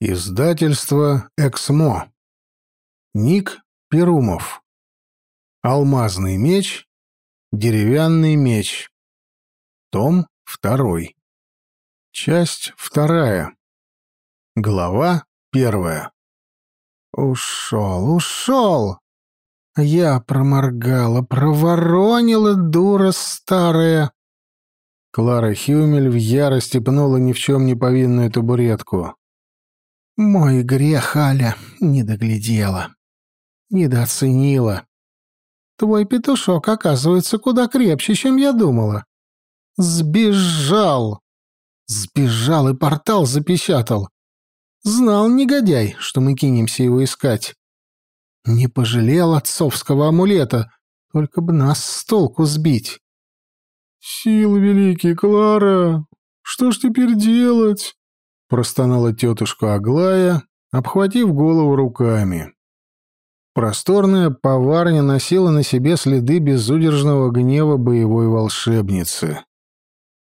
Издательство «Эксмо». Ник Перумов. Алмазный меч. Деревянный меч. Том второй. Часть вторая. Глава первая. Ушел, ушел. Я проморгала, проворонила, дура старая. Клара Хюмель в ярости пнула ни в чем не повинную табуретку. Мой грех, Аля, не доглядела. Недооценила. Твой петушок, оказывается, куда крепче, чем я думала. Сбежал. Сбежал и портал запечатал. Знал негодяй, что мы кинемся его искать. Не пожалел отцовского амулета, только бы нас с толку сбить. «Силы великие, Клара! Что ж теперь делать?» Простонала тетушка Аглая, обхватив голову руками. Просторная поварня носила на себе следы безудержного гнева боевой волшебницы.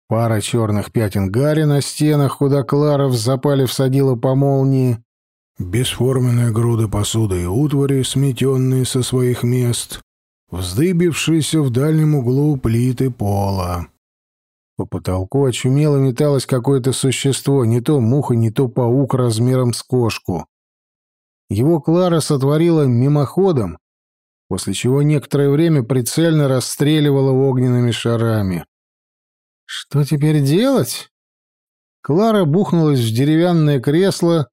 Пара черных пятен гари на стенах, куда Клара в запале всадила по молнии, бесформенная груда посуды и утвари, сметенные со своих мест, вздыбившиеся в дальнем углу плиты пола. По потолку очумело металось какое-то существо, не то муха, не то паук размером с кошку. Его Клара сотворила мимоходом, после чего некоторое время прицельно расстреливала огненными шарами. Что теперь делать? Клара бухнулась в деревянное кресло,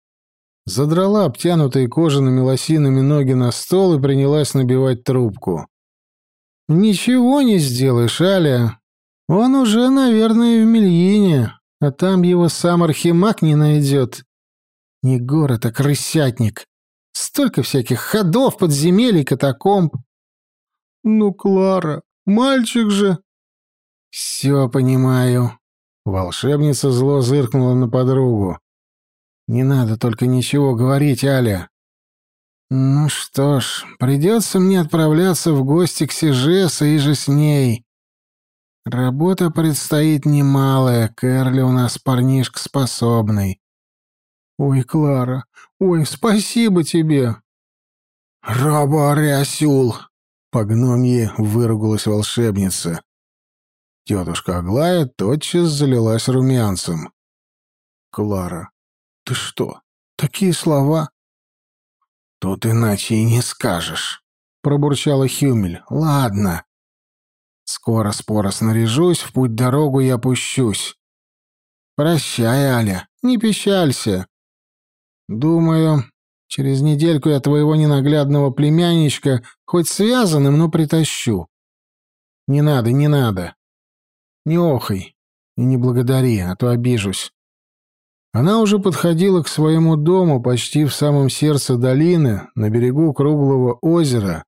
задрала обтянутые кожаными лосинами ноги на стол и принялась набивать трубку. «Ничего не сделаешь, Аля. Он уже, наверное, в Мельине, а там его сам Архимаг не найдет. Не город, а крысятник. Столько всяких ходов, подземелий, катакомб. Ну, Клара, мальчик же. Все понимаю. Волшебница зло зыркнула на подругу. Не надо только ничего говорить, Аля. Ну что ж, придется мне отправляться в гости к Сижеса и же с ней. Работа предстоит немалая, Кэрли у нас парнишка способный. Ой, Клара, ой, спасибо тебе. Раба-рясюл, по гномье выругалась волшебница. Тетушка Аглая тотчас залилась румянцем. Клара, ты что, такие слова? Тут иначе и не скажешь, пробурчала Хюмель. Ладно, Скоро споро снаряжусь, в путь-дорогу я пущусь. Прощай, Аля, не печалься. Думаю, через недельку я твоего ненаглядного племянничка хоть связанным, но притащу. Не надо, не надо. Не охай и не благодари, а то обижусь. Она уже подходила к своему дому почти в самом сердце долины, на берегу круглого озера,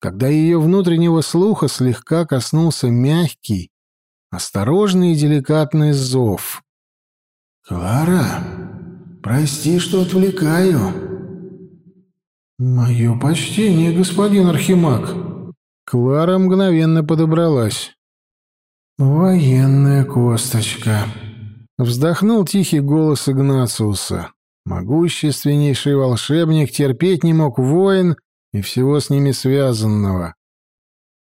когда ее внутреннего слуха слегка коснулся мягкий, осторожный и деликатный зов. «Клара, прости, что отвлекаю». «Мое почтение, господин Архимаг». Клара мгновенно подобралась. «Военная косточка», — вздохнул тихий голос Игнациуса. Могущественнейший волшебник терпеть не мог воин, и всего с ними связанного.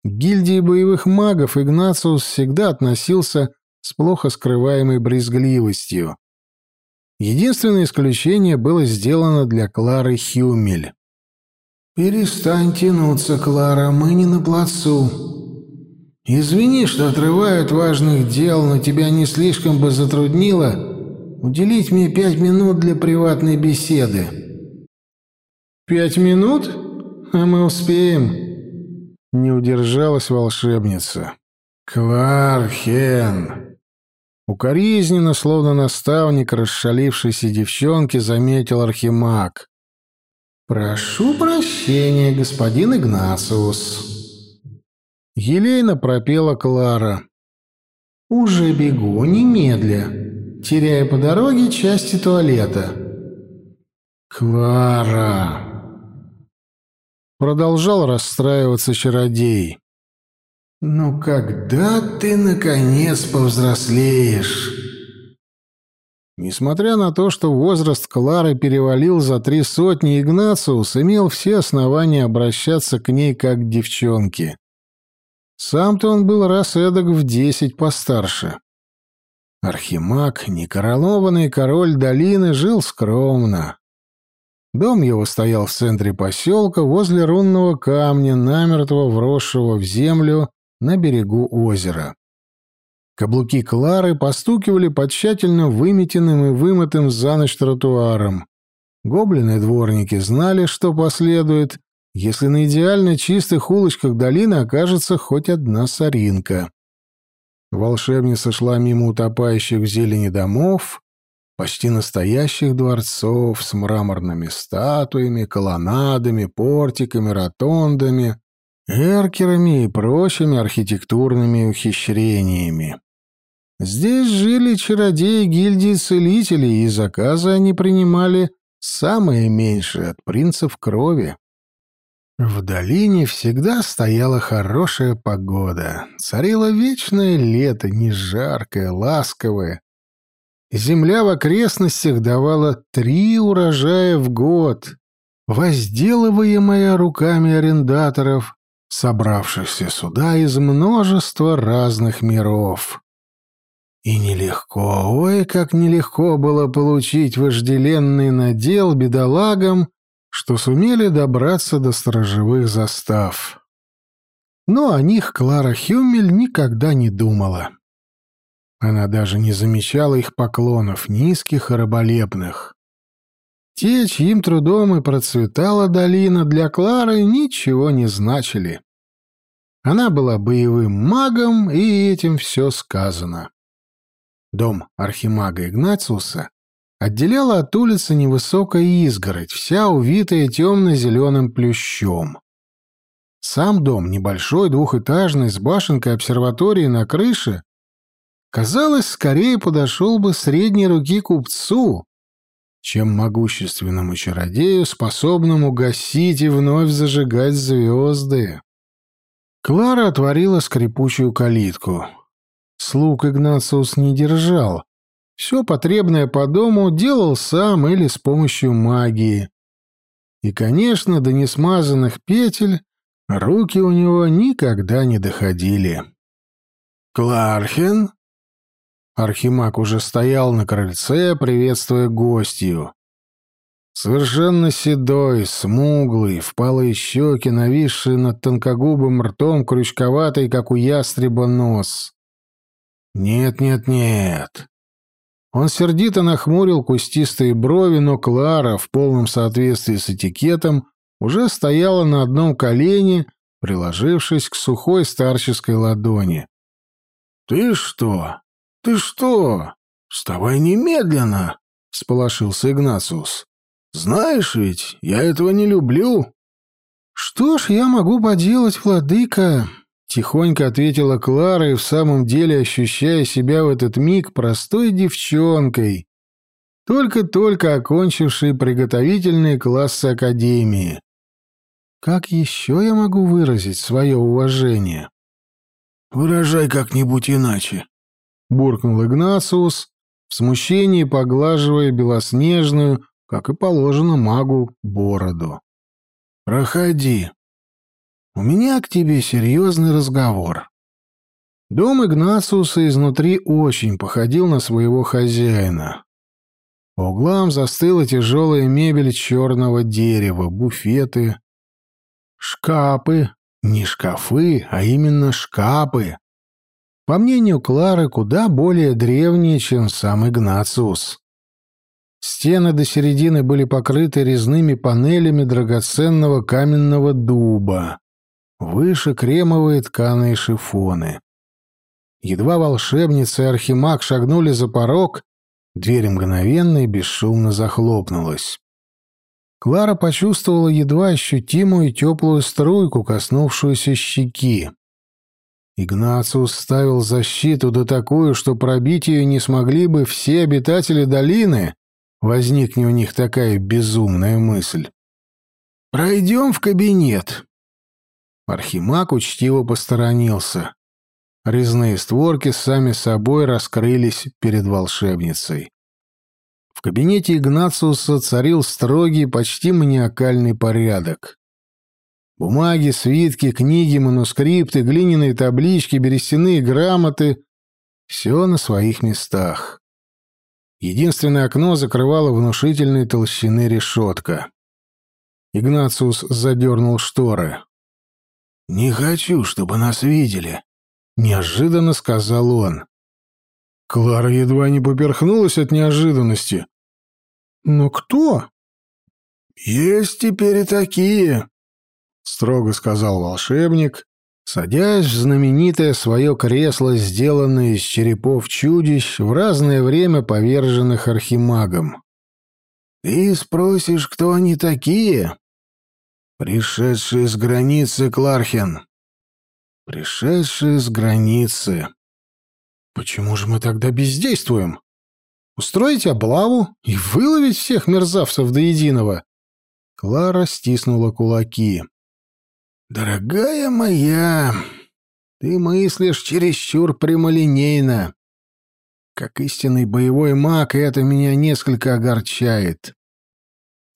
К гильдии боевых магов Игнациус всегда относился с плохо скрываемой брезгливостью. Единственное исключение было сделано для Клары Хюмель. «Перестань тянуться, Клара, мы не на плацу. Извини, что отрываю от важных дел, но тебя не слишком бы затруднило уделить мне пять минут для приватной беседы». «Пять минут?» А мы успеем. Не удержалась волшебница. Клархен. Укоризненно, словно наставник расшалившейся девчонки, заметил Архимаг. «Прошу прощения, господин Игнациус». Елейно пропела Клара. «Уже бегу, немедля, теряя по дороге части туалета». «Клара!» Продолжал расстраиваться чародей. «Ну когда ты, наконец, повзрослеешь?» Несмотря на то, что возраст Клары перевалил за три сотни, Игнациус имел все основания обращаться к ней как к девчонке. Сам-то он был раз эдак в десять постарше. Архимаг, некоронованный король долины, жил скромно. Дом его стоял в центре поселка, возле рунного камня, намертво вросшего в землю на берегу озера. Каблуки Клары постукивали по тщательно выметенным и вымытым за ночь тротуарам. Гоблины-дворники знали, что последует, если на идеально чистых улочках долины окажется хоть одна соринка. Волшебница шла мимо утопающих в зелени домов, почти настоящих дворцов с мраморными статуями, колоннадами, портиками, ротондами, эркерами и прочими архитектурными ухищрениями. Здесь жили чародеи гильдии целителей, и заказы они принимали самые меньшие от принцев крови. В долине всегда стояла хорошая погода. Царило вечное лето, не жаркое, ласковое. Земля в окрестностях давала три урожая в год, возделываемая руками арендаторов, собравшихся сюда из множества разных миров. И нелегко, ой, как нелегко было получить вожделенный надел бедолагам, что сумели добраться до сторожевых застав. Но о них Клара Хюмель никогда не думала. Она даже не замечала их поклонов, низких и раболепных. Те, чьим трудом и процветала долина, для Клары ничего не значили. Она была боевым магом, и этим все сказано. Дом архимага Игнациуса отделяла от улицы невысокая изгородь, вся увитая темно-зеленым плющом. Сам дом, небольшой, двухэтажный, с башенкой обсерватории на крыше, казалось, скорее подошел бы средней руки купцу, чем могущественному чародею, способному гасить и вновь зажигать звезды. Клара отворила скрипучую калитку. Слуг Игнациус не держал. Все потребное по дому делал сам или с помощью магии. И, конечно, до несмазанных петель руки у него никогда не доходили. «Клархен?» Архимаг уже стоял на крыльце, приветствуя гостью. Совершенно седой, смуглый, впалые щеки, нависшие над тонкогубым ртом, крючковатый, как у ястреба, нос. «Нет, нет, нет». Он сердито нахмурил кустистые брови, но Клара, в полном соответствии с этикетом, уже стояла на одном колене, приложившись к сухой старческой ладони. «Ты что? Ты что? Вставай немедленно!» — всполошился Игнациус. «Знаешь ведь, я этого не люблю». «Что ж я могу поделать, владыка?» Тихонько ответила Клара и в самом деле ощущая себя в этот миг простой девчонкой, только-только окончившей приготовительные классы Академии. Как еще я могу выразить свое уважение? «Выражай как-нибудь иначе», — буркнул Игнациус, в смущении поглаживая белоснежную, как и положено магу, бороду. «Проходи», у меня к тебе серьезный разговор. Дом Игнациуса изнутри очень походил на своего хозяина. По углам застыла тяжелая мебель черного дерева, буфеты, шкапы, не шкафы, а именно шкапы. По мнению Клары, куда более древние, чем сам Игнациус. Стены до середины были покрыты резными панелями драгоценного каменного дуба выше кремовые тканые шифоны. Едва волшебница и архимаг шагнули за порог, дверь мгновенно и бесшумно захлопнулась. Клара почувствовала едва ощутимую теплую струйку, коснувшуюся щеки. Игнациус ставил защиту да такую, что пробить ее не смогли бы все обитатели долины, возникне у них такая безумная мысль. «Пройдем в кабинет», Архимаг учтиво посторонился. Резные створки сами собой раскрылись перед волшебницей. кабинете Игнациуса царил строгий, почти маниакальный порядок. Бумаги, свитки, книги, манускрипты, глиняные таблички, берестяные грамоты — все на своих местах. Единственное окно закрывало внушительной толщины решетка. Игнациус задернул шторы. «Не хочу, чтобы нас видели», — неожиданно сказал он. Клара едва не поперхнулась от неожиданности. «Но кто?» «Есть теперь и такие», — строго сказал волшебник, садясь в знаменитое свое кресло, сделанное из черепов чудищ, в разное время поверженных архимагом. «Ты спросишь, кто они такие?» «Пришедшие с границы, Клархен». «Пришедшие с границы». «Почему же мы тогда бездействуем?» Устроить облаву и выловить всех мерзавцев до единого?» Клара стиснула кулаки. «Дорогая моя, ты мыслишь чересчур прямолинейно. Как истинный боевой маг, это меня несколько огорчает».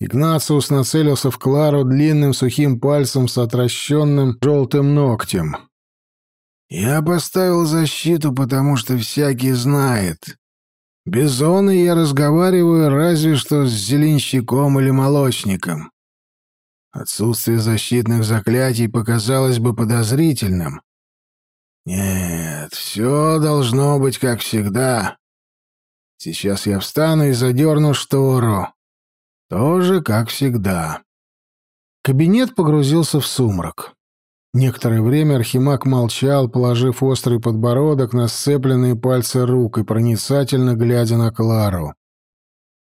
Игнациус нацелился в Клару длинным сухим пальцем с отращенным желтым ногтем. «Я поставил защиту, потому что всякий знает. Без зоны я разговариваю разве что с зеленщиком или молочником. Отсутствие защитных заклятий показалось бы подозрительным. Нет, все должно быть как всегда. Сейчас я встану и задерну штору. Тоже как всегда. Кабинет погрузился в сумрак. Некоторое время Архимаг молчал, положив острый подбородок на сцепленные пальцы рук и проницательно глядя на Клару.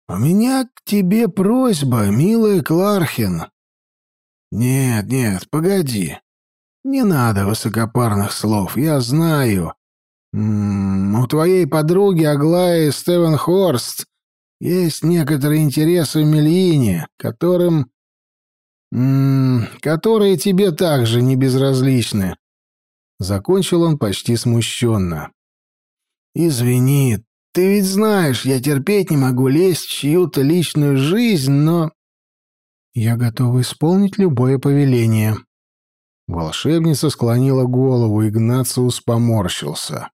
«У меня к тебе просьба, милая Клархин». «Нет, нет, погоди. Не надо высокопарных слов, я знаю. М -м, у твоей подруги Аглаи Стевенхорст есть некоторые интересы в Мельине, которым М которые тебе также не безразличны. Закончил он почти смущенно. Извини, ты ведь знаешь, я терпеть не могу лезть в чью-то личную жизнь, но... Я готова исполнить любое повеление. Волшебница склонила голову, Игнациус поморщился.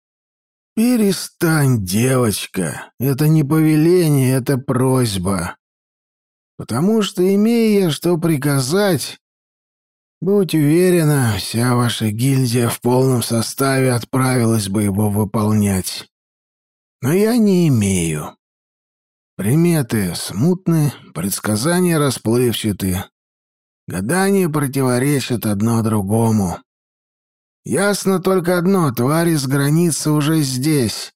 «Перестань, девочка. Это не повеление, это просьба. Потому что, имея что приказать, будь уверена, вся ваша гильдия в полном составе отправилась бы его выполнять. Но я не имею. Приметы смутны, предсказания расплывчаты. Гадания противоречат одно другому. Ясно только одно — твари с границы уже здесь.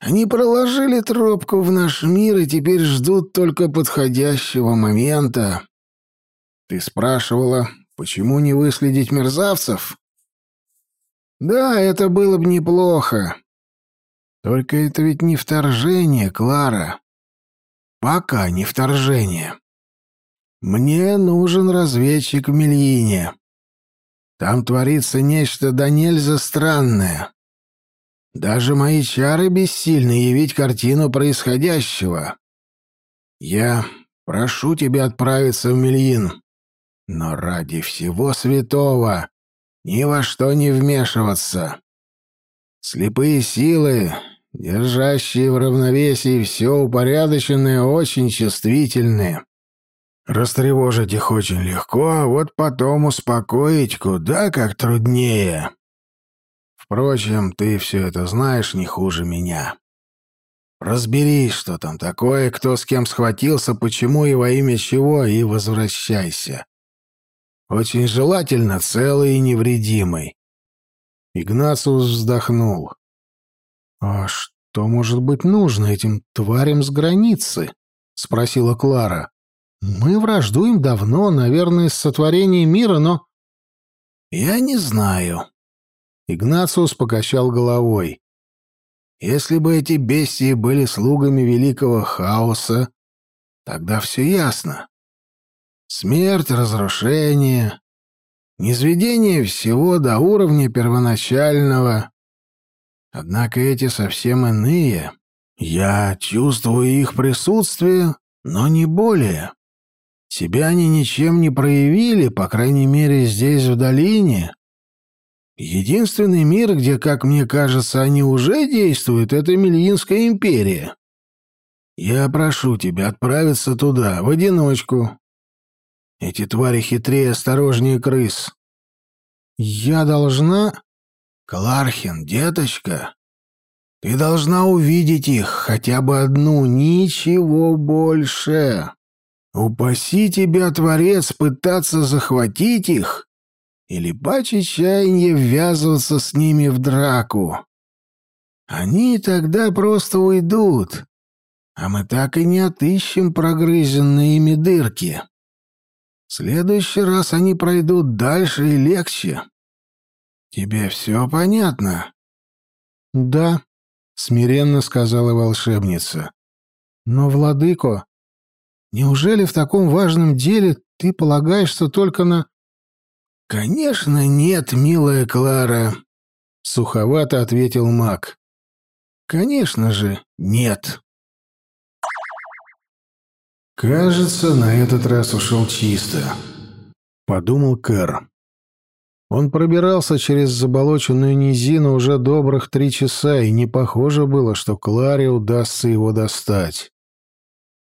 Они проложили тропку в наш мир и теперь ждут только подходящего момента. Ты спрашивала, почему не выследить мерзавцев? Да, это было бы неплохо. Только это ведь не вторжение, Клара. Пока не вторжение. Мне нужен разведчик в Мельине. Там творится нечто да нельзя странное. Даже мои чары бессильны явить картину происходящего. Я прошу тебя отправиться в Мельин, но ради всего святого ни во что не вмешиваться. Слепые силы, держащие в равновесии все упорядоченное, очень чувствительны. Растревожить их очень легко, а вот потом успокоить куда как труднее. Впрочем, ты все это знаешь не хуже меня. Разберись, что там такое, кто с кем схватился, почему и во имя чего, и возвращайся. Очень желательно целый и невредимый. Игнациус вздохнул. «А что может быть нужно этим тварям с границы?» — спросила Клара. «Мы враждуем давно, наверное, с сотворением мира, но...» «Я не знаю», Игнациус покачал головой. Если бы эти бестии были слугами великого хаоса, тогда все ясно. Смерть, разрушение, низведение всего до уровня первоначального. Однако эти совсем иные. Я чувствую их присутствие, но не более. Себя они ничем не проявили, по крайней мере, здесь, в долине. Единственный мир, где, как мне кажется, они уже действуют, это Мельинская империя. Я прошу тебя отправиться туда, в одиночку. Эти твари хитрее, осторожнее крыс. Я должна... Клархин, деточка, ты должна увидеть их, хотя бы одну, ничего больше. Упаси тебя, Творец, пытаться захватить их или по чаяние ввязываться с ними в драку. Они тогда просто уйдут, а мы так и не отыщем прогрызенные ими дырки. В следующий раз они пройдут дальше и легче. Тебе все понятно? Да, — смиренно сказала волшебница. «Но, владыко, неужели в таком важном деле ты полагаешься только на...» «Конечно нет, милая Клара», — суховато ответил маг. «Конечно же, нет». «Кажется, на этот раз ушел чисто», — подумал Кэр. Он пробирался через заболоченную низину уже добрых три часа, и не похоже было, что Кларе удастся его достать.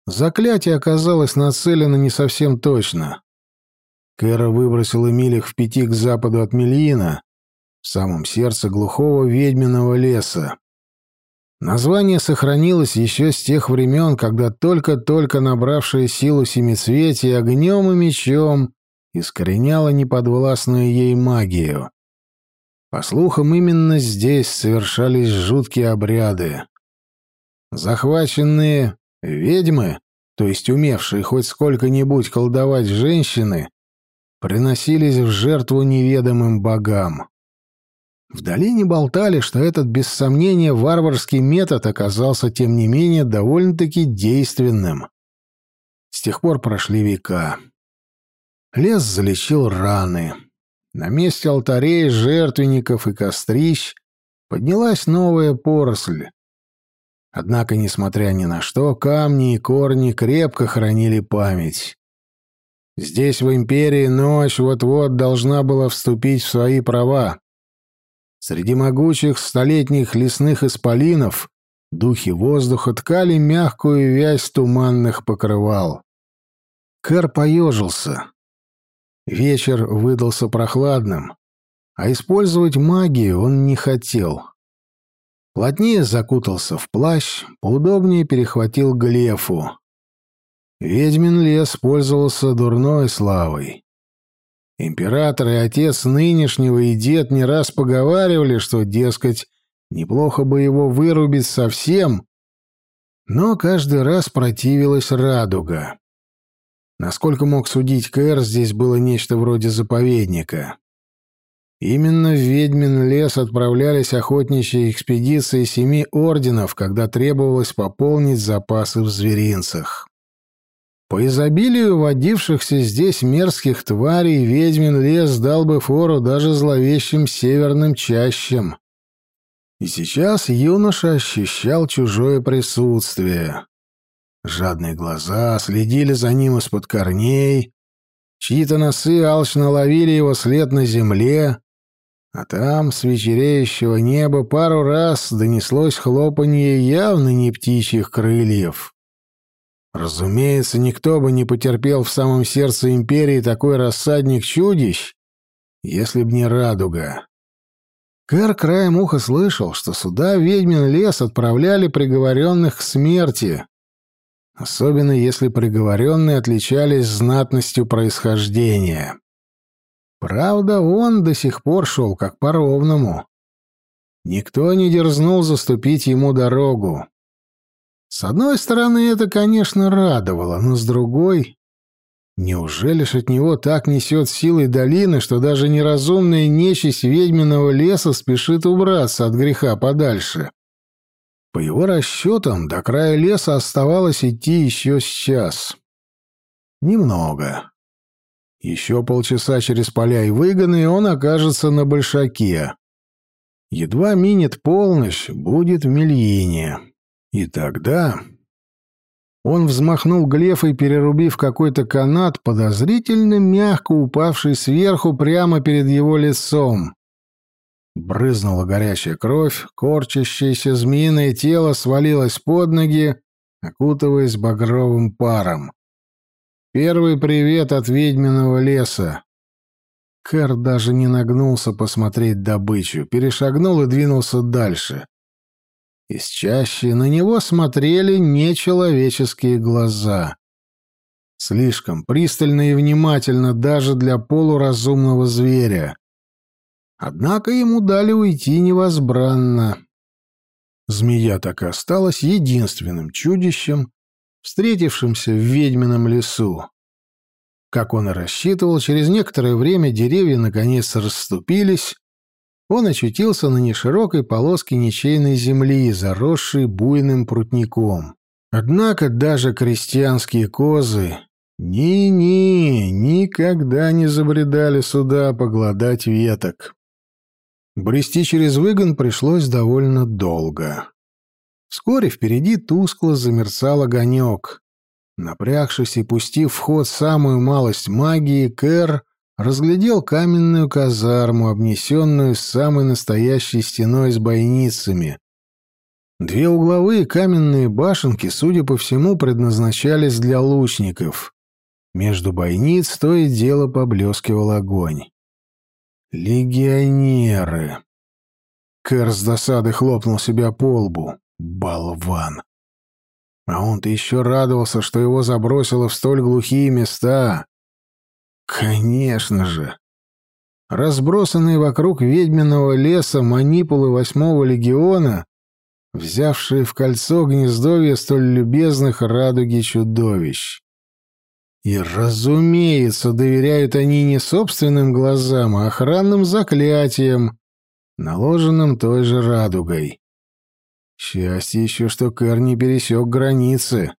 Заклятие оказалось нацелено не совсем точно. Кэра выбросила милях в пяти к западу от Мельина, в самом сердце глухого ведьминого леса. Название сохранилось еще с тех времен, когда только-только набравшая силу семицветия огнем и мечом искореняла неподвластную ей магию. По слухам, именно здесь совершались жуткие обряды. Захваченные ведьмы, то есть умевшие хоть сколько-нибудь колдовать женщины, приносились в жертву неведомым богам. В долине болтали, что этот, без сомнения, варварский метод оказался, тем не менее, довольно-таки действенным. С тех пор прошли века. Лес залечил раны. На месте алтарей, жертвенников и кострищ поднялась новая поросль. Однако, несмотря ни на что, камни и корни крепко хранили память. Здесь, в Империи, ночь вот-вот должна была вступить в свои права. Среди могучих столетних лесных исполинов духи воздуха ткали мягкую вязь туманных покрывал. Кэр поежился. Вечер выдался прохладным, а использовать магию он не хотел. Плотнее закутался в плащ, поудобнее перехватил глефу. Ведьмин лес пользовался дурной славой. Император и отец нынешнего и дед не раз поговаривали, что, дескать, неплохо бы его вырубить совсем, но каждый раз противилась радуга. Насколько мог судить Кэр, здесь было нечто вроде заповедника. Именно в Ведьмин лес отправлялись охотничьи экспедиции семи орденов, когда требовалось пополнить запасы в зверинцах. По изобилию водившихся здесь мерзких тварей Ведьмин лес дал бы фору даже зловещим северным чащам. И сейчас юноша ощущал чужое присутствие. Жадные глаза следили за ним из-под корней, чьи-то носы алчно ловили его след на земле, а там, с вечереющего неба, пару раз донеслось хлопанье явно не птичьих крыльев. Разумеется, никто бы не потерпел в самом сердце империи такой рассадник чудищ, если б не радуга. Кэр краем уха слышал, что сюда ведьмин лес отправляли приговоренных к смерти, особенно если приговоренные отличались знатностью происхождения. Правда, он до сих пор шел как по-ровному. Никто не дерзнул заступить ему дорогу. С одной стороны, это, конечно, радовало, но с другой... Неужели ж от него так несет силой долины, что даже неразумная нечисть ведьминого леса спешит убраться от греха подальше? По его расчетам, до края леса оставалось идти еще сейчас. Немного. Еще полчаса через поля и выгоны, и он окажется на Большаке. Едва минет полночь, будет в Мельине. И тогда он взмахнул глефой, перерубив какой-то канат, подозрительно мягко упавший сверху прямо перед его лицом. Брызнула горячая кровь, корчащееся змеиное тело свалилось под ноги, окутываясь багровым паром. Первый привет от ведьминого леса. Кэр даже не нагнулся посмотреть добычу, перешагнул и двинулся дальше. Из чаще на него смотрели нечеловеческие глаза. Слишком пристально и внимательно даже для полуразумного зверя. Однако ему дали уйти невозбранно. Змея так и осталась единственным чудищем, встретившимся в ведьмином лесу. Как он и рассчитывал, через некоторое время деревья наконец расступились, он очутился на неширокой полоске ничейной земли, заросшей буйным прутником. Однако даже крестьянские козы ни-ни, никогда не забредали сюда погладать веток. Брести через выгон пришлось довольно долго. Вскоре впереди тускло замерцал огонек. Напрягшись и пустив в ход самую малость магии, Кэр разглядел каменную казарму, обнесенную самой настоящей стеной с бойницами. Две угловые каменные башенки, судя по всему, предназначались для лучников. Между бойниц то и дело поблескивал огонь. Легионеры. Кэр с досады хлопнул себя по лбу. Болван. А он-то еще радовался, что его забросило в столь глухие места. Конечно же. Разбросанные вокруг ведьминого леса манипулы восьмого легиона, взявшие в кольцо гнездовье столь любезных радуги чудовищ. И, разумеется, доверяют они не собственным глазам, а охранным заклятиям, наложенным той же радугой. Счастье еще, что Кэр не пересек границы.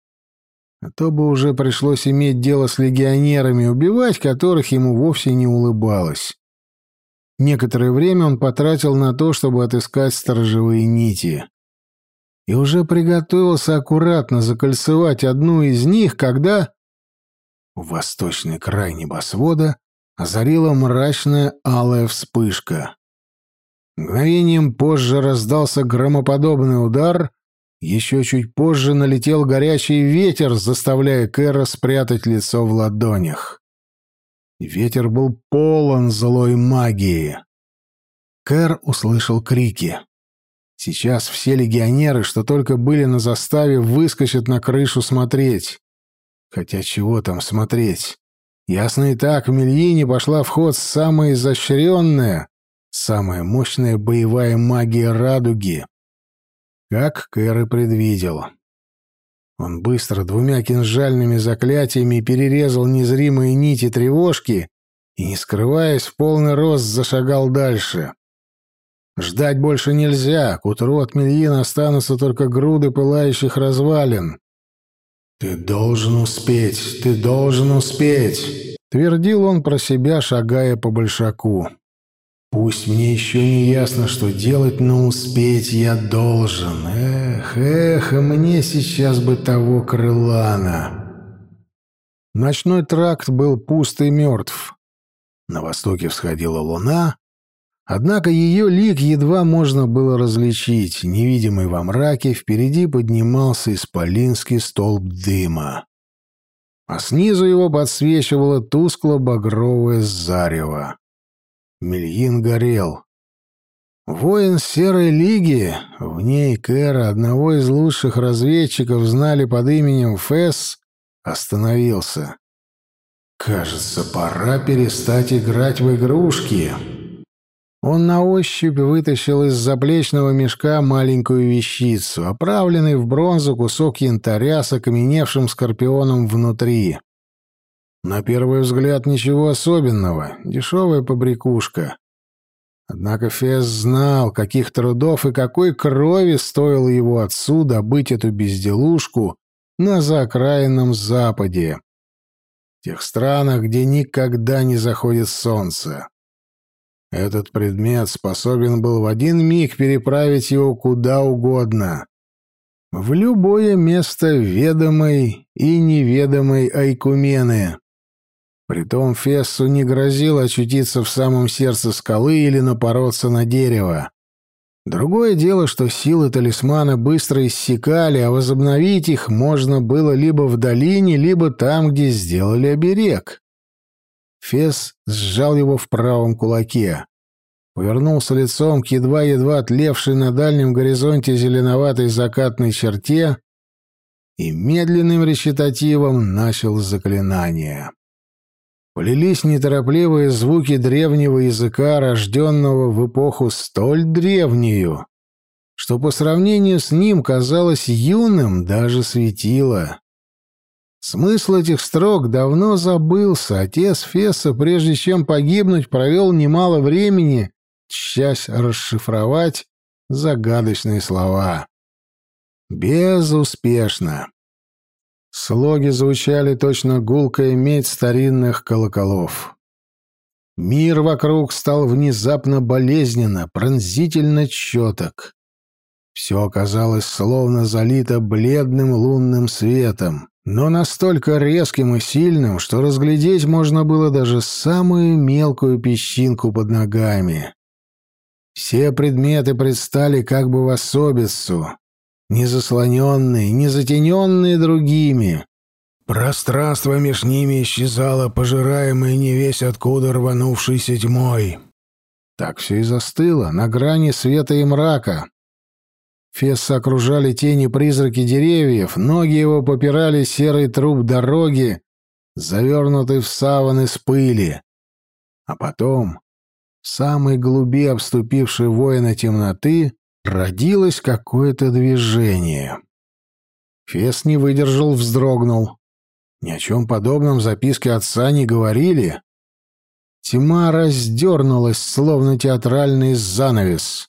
А то бы уже пришлось иметь дело с легионерами, убивать которых ему вовсе не улыбалось. Некоторое время он потратил на то, чтобы отыскать сторожевые нити. И уже приготовился аккуратно закольцевать одну из них, когда... Восточный край небосвода озарила мрачная алая вспышка. Мгновением позже раздался громоподобный удар, еще чуть позже налетел горячий ветер, заставляя Кэра спрятать лицо в ладонях. Ветер был полон злой магии. Кэр услышал крики. Сейчас все легионеры, что только были на заставе, выскочат на крышу смотреть. Хотя чего там смотреть? Ясно и так, в Мельине пошла в ход самая изощренная, самая мощная боевая магия радуги. Как Кэр и предвидел. Он быстро двумя кинжальными заклятиями перерезал незримые нити тревожки и, не скрываясь, в полный рост зашагал дальше. Ждать больше нельзя, к утру от Мельина останутся только груды пылающих развалин. «Ты должен успеть, ты должен успеть», — твердил он про себя, шагая по большаку. Пусть мне еще не ясно, что делать, но успеть я должен. Эх, эх, мне сейчас бы того крылана. Ночной тракт был пуст и мертв. На востоке всходила луна, однако ее лик едва можно было различить. Невидимый во мраке впереди поднимался исполинский столб дыма. А снизу его подсвечивало тускло-багровое зарево. Мельин горел. Воин Серой Лиги, в ней Кэра, одного из лучших разведчиков, знали под именем Фэс, остановился. «Кажется, пора перестать играть в игрушки». Он на ощупь вытащил из заплечного мешка маленькую вещицу, оправленный в бронзу кусок янтаря с окаменевшим скорпионом внутри. На первый взгляд ничего особенного, дешевая побрякушка. Однако Фес знал, каких трудов и какой крови стоило его отцу добыть эту безделушку на заокраинном западе, в тех странах, где никогда не заходит солнце. Этот предмет способен был в один миг переправить его куда угодно. в любое место ведомой и неведомой Айкумены. Притом Фессу не грозило очутиться в самом сердце скалы или напороться на дерево. Другое дело, что силы талисмана быстро иссякали, а возобновить их можно было либо в долине, либо там, где сделали оберег. Фес сжал его в правом кулаке. Повернулся лицом к едва-едва отлевшей на дальнем горизонте зеленоватой закатной черте и медленным речитативом начал заклинание. Полились неторопливые звуки древнего языка, рожденного в эпоху столь древнюю, что по сравнению с ним казалось юным даже светило. Смысл этих строк давно забылся. Отец Фесса, прежде чем погибнуть, провел немало времени, часть расшифровать загадочные слова. Безуспешно. Слоги звучали точно гулкая медь старинных колоколов. Мир вокруг стал внезапно болезненно, пронзительно четок. Все оказалось словно залито бледным лунным светом, но настолько резким и сильным, что разглядеть можно было даже самую мелкую песчинку под ногами. Все предметы предстали как бы в особицу, не заслоненные, не затененные другими. Пространство меж ними исчезало, пожираемое не весь откуда рванувшейся тьмой. Так все и застыло, на грани света и мрака. Фесса окружали тени призраки деревьев, ноги его попирали серый труп дороги, завернутый в саван из пыли. А потом, в самой глуби обступившей воина темноты, родилось какое-то движение. Фес не выдержал, вздрогнул. Ни о чем подобном записки отца не говорили. Тьма раздернулась, словно театральный занавес.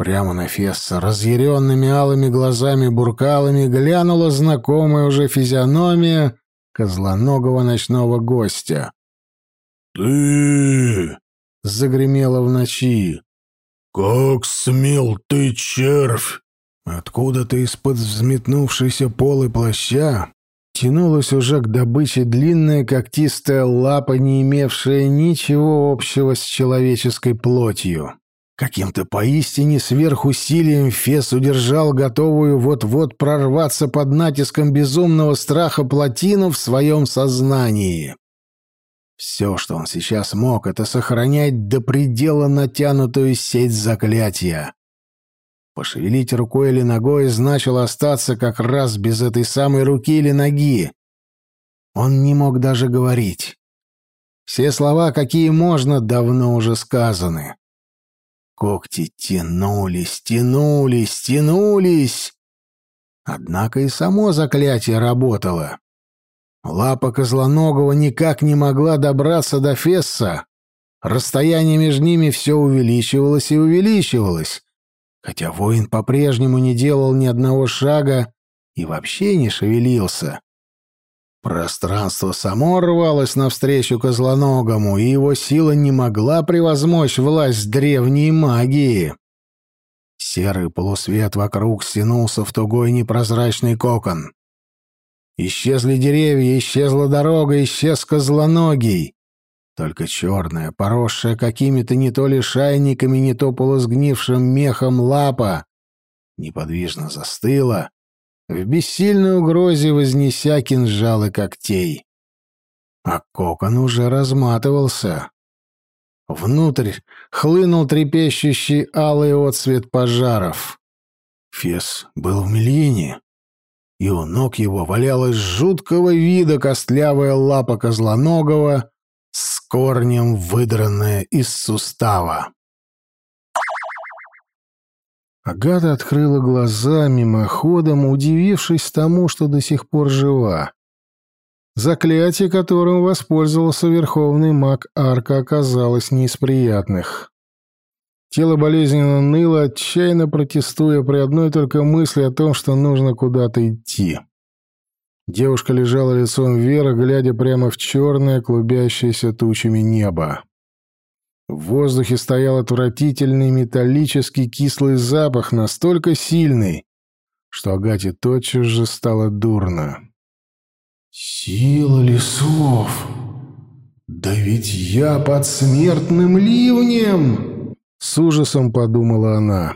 Прямо на Фесса разъяренными алыми глазами-буркалами глянула знакомая уже физиономия козлоногого ночного гостя. «Ты!» — загремело в ночи. «Как смел ты, червь!» Откуда-то из-под взметнувшейся полы плаща тянулась уже к добыче длинная когтистая лапа, не имевшая ничего общего с человеческой плотью. Каким-то поистине сверхусилием Фес удержал готовую вот-вот прорваться под натиском безумного страха плотину в своем сознании. Все, что он сейчас мог, это сохранять до предела натянутую сеть заклятия. Пошевелить рукой или ногой значило остаться как раз без этой самой руки или ноги. Он не мог даже говорить. Все слова, какие можно, давно уже сказаны. Когти тянулись, тянулись, тянулись. Однако и само заклятие работало. Лапа Козлоногого никак не могла добраться до Фесса. Расстояние между ними все увеличивалось и увеличивалось, хотя воин по-прежнему не делал ни одного шага и вообще не шевелился. Пространство само рвалось навстречу Козлоногому, и его сила не могла превозмочь власть древней магии. Серый полусвет вокруг стянулся в тугой непрозрачный кокон. Исчезли деревья, исчезла дорога, исчез козлоногий. Только черная, поросшая какими-то не то лишайниками, не то полусгнившим мехом лапа, неподвижно застыла, в бессильной угрозе вознеся кинжалы когтей. А кокон уже разматывался. Внутрь хлынул трепещущий алый отсвет пожаров. Фес был в Мельине и у ног его валялась жуткого вида костлявая лапа козлоногого с корнем выдранная из сустава. Агата открыла глаза мимоходом, удивившись тому, что до сих пор жива. Заклятие, которым воспользовался верховный маг Арка, оказалось не из приятных. Тело болезненно ныло, отчаянно протестуя при одной только мысли о том, что нужно куда-то идти. Девушка лежала лицом вверх, глядя прямо в черное, клубящееся тучами небо. В воздухе стоял отвратительный металлический кислый запах, настолько сильный, что Агате тотчас же стало дурно. «Сила лесов! Да ведь я под смертным ливнем!» С ужасом подумала она.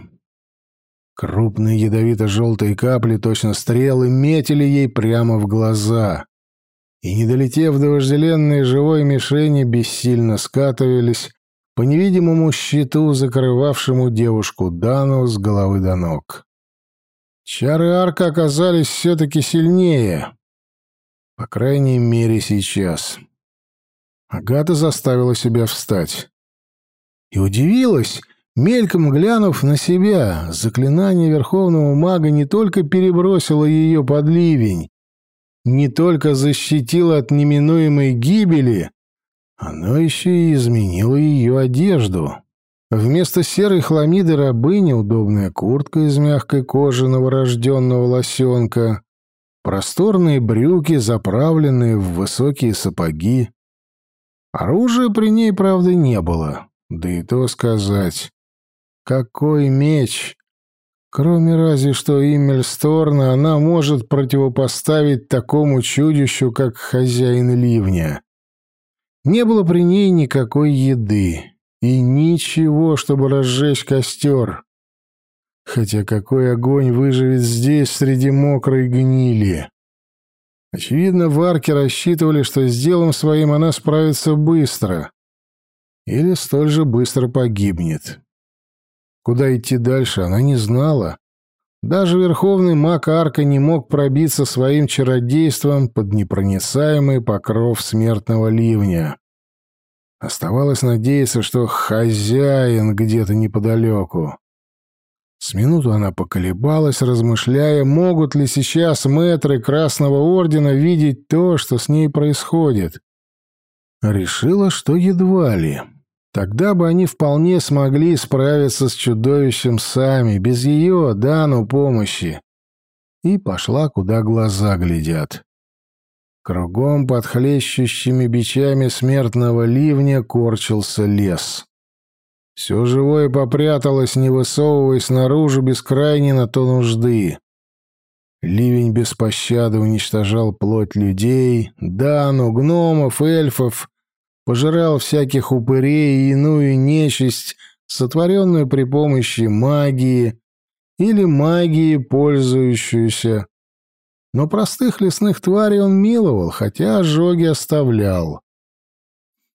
Крупные ядовито-желтые капли, точно стрелы, метили ей прямо в глаза. И, не долетев до вожделенной живой мишени, бессильно скатывались по невидимому щиту, закрывавшему девушку Дану с головы до ног. Чары арка оказались все-таки сильнее. По крайней мере, сейчас. Агата заставила себя встать. И удивилась, мельком глянув на себя, заклинание Верховного Мага не только перебросило ее под ливень, не только защитило от неминуемой гибели, оно еще и изменило ее одежду. Вместо серой хламиды рабыни удобная куртка из мягкой кожи новорожденного лосенка, просторные брюки, заправленные в высокие сапоги. Оружия при ней, правда, не было. Да и то сказать. Какой меч! Кроме разве что Иммельсторна, она может противопоставить такому чудищу, как хозяин ливня. Не было при ней никакой еды и ничего, чтобы разжечь костер. Хотя какой огонь выживет здесь среди мокрой гнили? Очевидно, варки рассчитывали, что с делом своим она справится быстро. Или столь же быстро погибнет. Куда идти дальше, она не знала. Даже верховный маг Арка не мог пробиться своим чародейством под непроницаемый покров смертного ливня. Оставалось надеяться, что хозяин где-то неподалеку. С минуту она поколебалась, размышляя, могут ли сейчас мэтры Красного Ордена видеть то, что с ней происходит. Решила, что едва ли. Тогда бы они вполне смогли справиться с чудовищем сами, без ее, Дану, помощи. И пошла, куда глаза глядят. Кругом под хлещущими бичами смертного ливня корчился лес. Все живое попряталось, не высовываясь наружу без крайней на то нужды. Ливень без пощады уничтожал плоть людей, дану, гномов, эльфов, пожирал всяких упырей и иную нечисть, сотворенную при помощи магии или магии, пользующуюся. Но простых лесных тварей он миловал, хотя ожоги оставлял.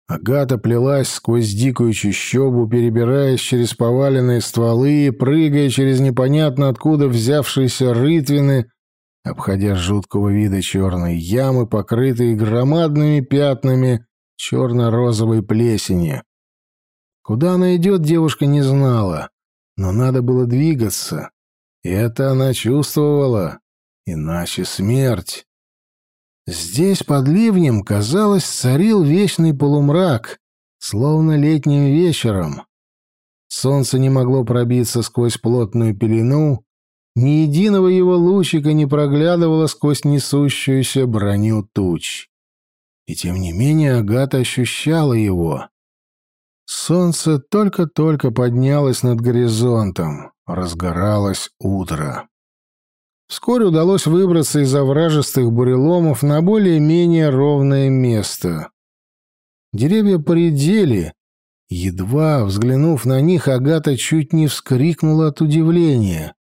Агата плелась сквозь дикую чащобу, перебираясь через поваленные стволы, прыгая через непонятно откуда взявшиеся рытвины, обходя жуткого вида черные ямы, покрытые громадными пятнами черно-розовой плесени. Куда она идет, девушка не знала, но надо было двигаться. И это она чувствовала, иначе смерть. Здесь под ливнем, казалось, царил вечный полумрак, словно летним вечером. Солнце не могло пробиться сквозь плотную пелену, ни единого его лучика не проглядывало сквозь несущуюся броню туч. И тем не менее Агата ощущала его. Солнце только-только поднялось над горизонтом, разгоралось утро. Вскоре удалось выбраться из овражистых буреломов на более-менее ровное место. Деревья поредели. Едва взглянув на них, Агата чуть не вскрикнула от удивления.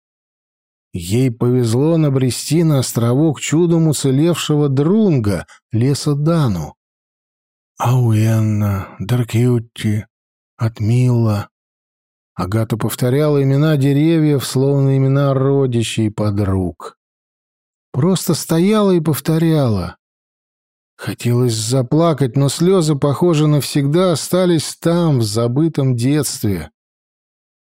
Ей повезло набрести на островок чудом уцелевшего друнга, леса Дану. Ауэнна, Даркьютти, Атмилла, Агата повторяла имена деревьев, словно имена родичей и подруг. Просто стояла и повторяла. Хотелось заплакать, но слезы, похоже, навсегда остались там, в забытом детстве.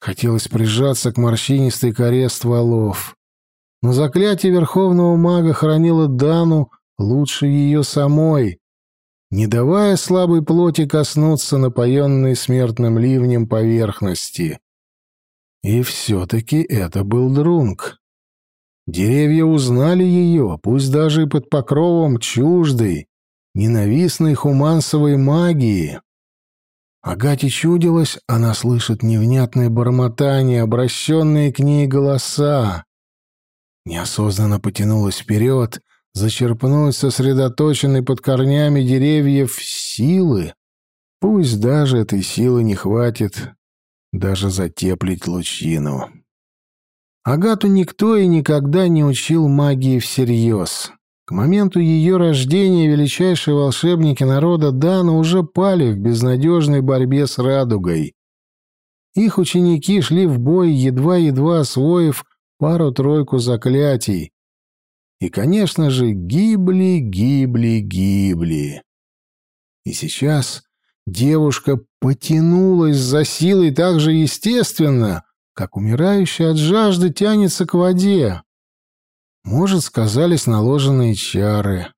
Хотелось прижаться к морщинистой коре стволов. Но заклятие Верховного Мага хранило Дану лучше ее самой, не давая слабой плоти коснуться напоенной смертным ливнем поверхности. И все-таки это был Друнг. Деревья узнали ее, пусть даже и под покровом чуждой, ненавистной хумансовой магии. Агате чудилось, она слышит невнятное бормотание, обращенные к ней голоса. неосознанно потянулась вперед, зачерпнуть сосредоточенной под корнями деревьев силы. Пусть даже этой силы не хватит даже затеплить лучину. Агату никто и никогда не учил магии всерьез. К моменту ее рождения величайшие волшебники народа Дана уже пали в безнадежной борьбе с радугой. Их ученики шли в бой, едва-едва освоив пару-тройку заклятий. И, конечно же, гибли, гибли, гибли. И сейчас девушка потянулась за силой так же естественно, как умирающий от жажды тянется к воде. Может, сказались наложенные чары.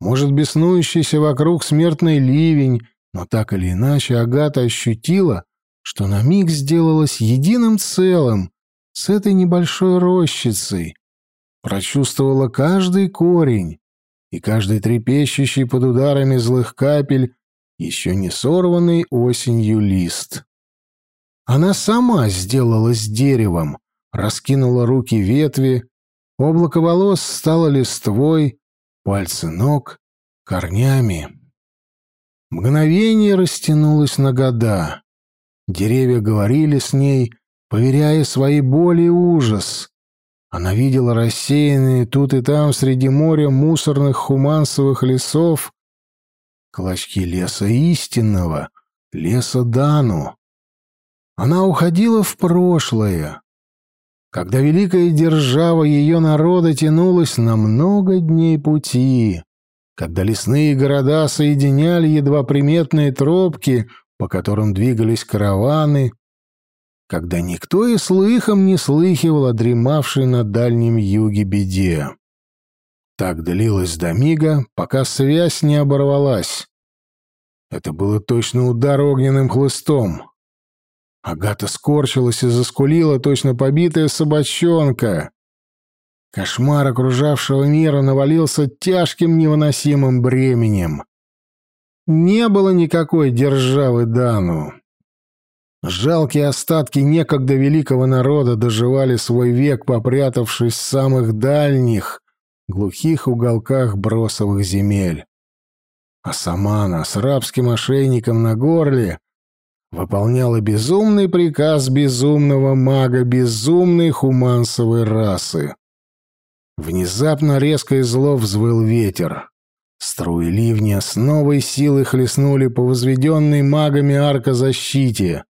Может, беснующийся вокруг смертный ливень, но так или иначе Агата ощутила, что на миг сделалась единым целым с этой небольшой рощицей, прочувствовала каждый корень и каждый трепещущий под ударами злых капель еще не сорванный осенью лист. Она сама сделалась деревом, раскинула руки ветви, облако волос стало листвой, пальцы ног — корнями. Мгновение растянулось на года. Деревья говорили с ней, поверяя свои боли и ужас. Она видела рассеянные тут и там среди моря мусорных хумансовых лесов клочки леса истинного, леса Дану. Она уходила в прошлое, когда великая держава ее народа тянулась на много дней пути, когда лесные города соединяли едва приметные тропки, по которым двигались караваны, когда никто и слыхом не слыхивал о дремавшей на дальнем юге беде. Так длилось до мига, пока связь не оборвалась. Это было точно удар огненным хлыстом. Агата скорчилась и заскулила, точно побитая собачонка. Кошмар окружавшего мира навалился тяжким невыносимым бременем. Не было никакой державы Дану. Жалкие остатки некогда великого народа доживали свой век, попрятавшись в самых дальних, глухих уголках бросовых земель. А сама она с рабским ошейником на горле выполняла безумный приказ безумного мага безумной хумансовой расы. Внезапно резко и зло взвыл ветер. Струи ливня с новой силой хлестнули по возведенной магами аркозащите.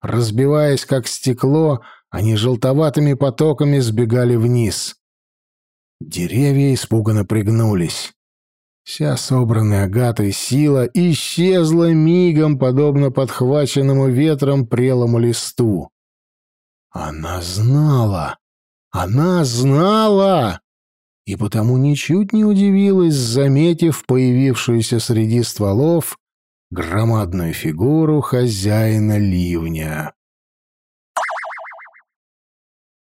Разбиваясь, как стекло, они желтоватыми потоками сбегали вниз. Деревья испуганно пригнулись. Вся собранная Агатой сила исчезла мигом, подобно подхваченному ветром прелому листу. Она знала! Она знала! И потому ничуть не удивилась, заметив появившуюся среди стволов громадную фигуру хозяина ливня.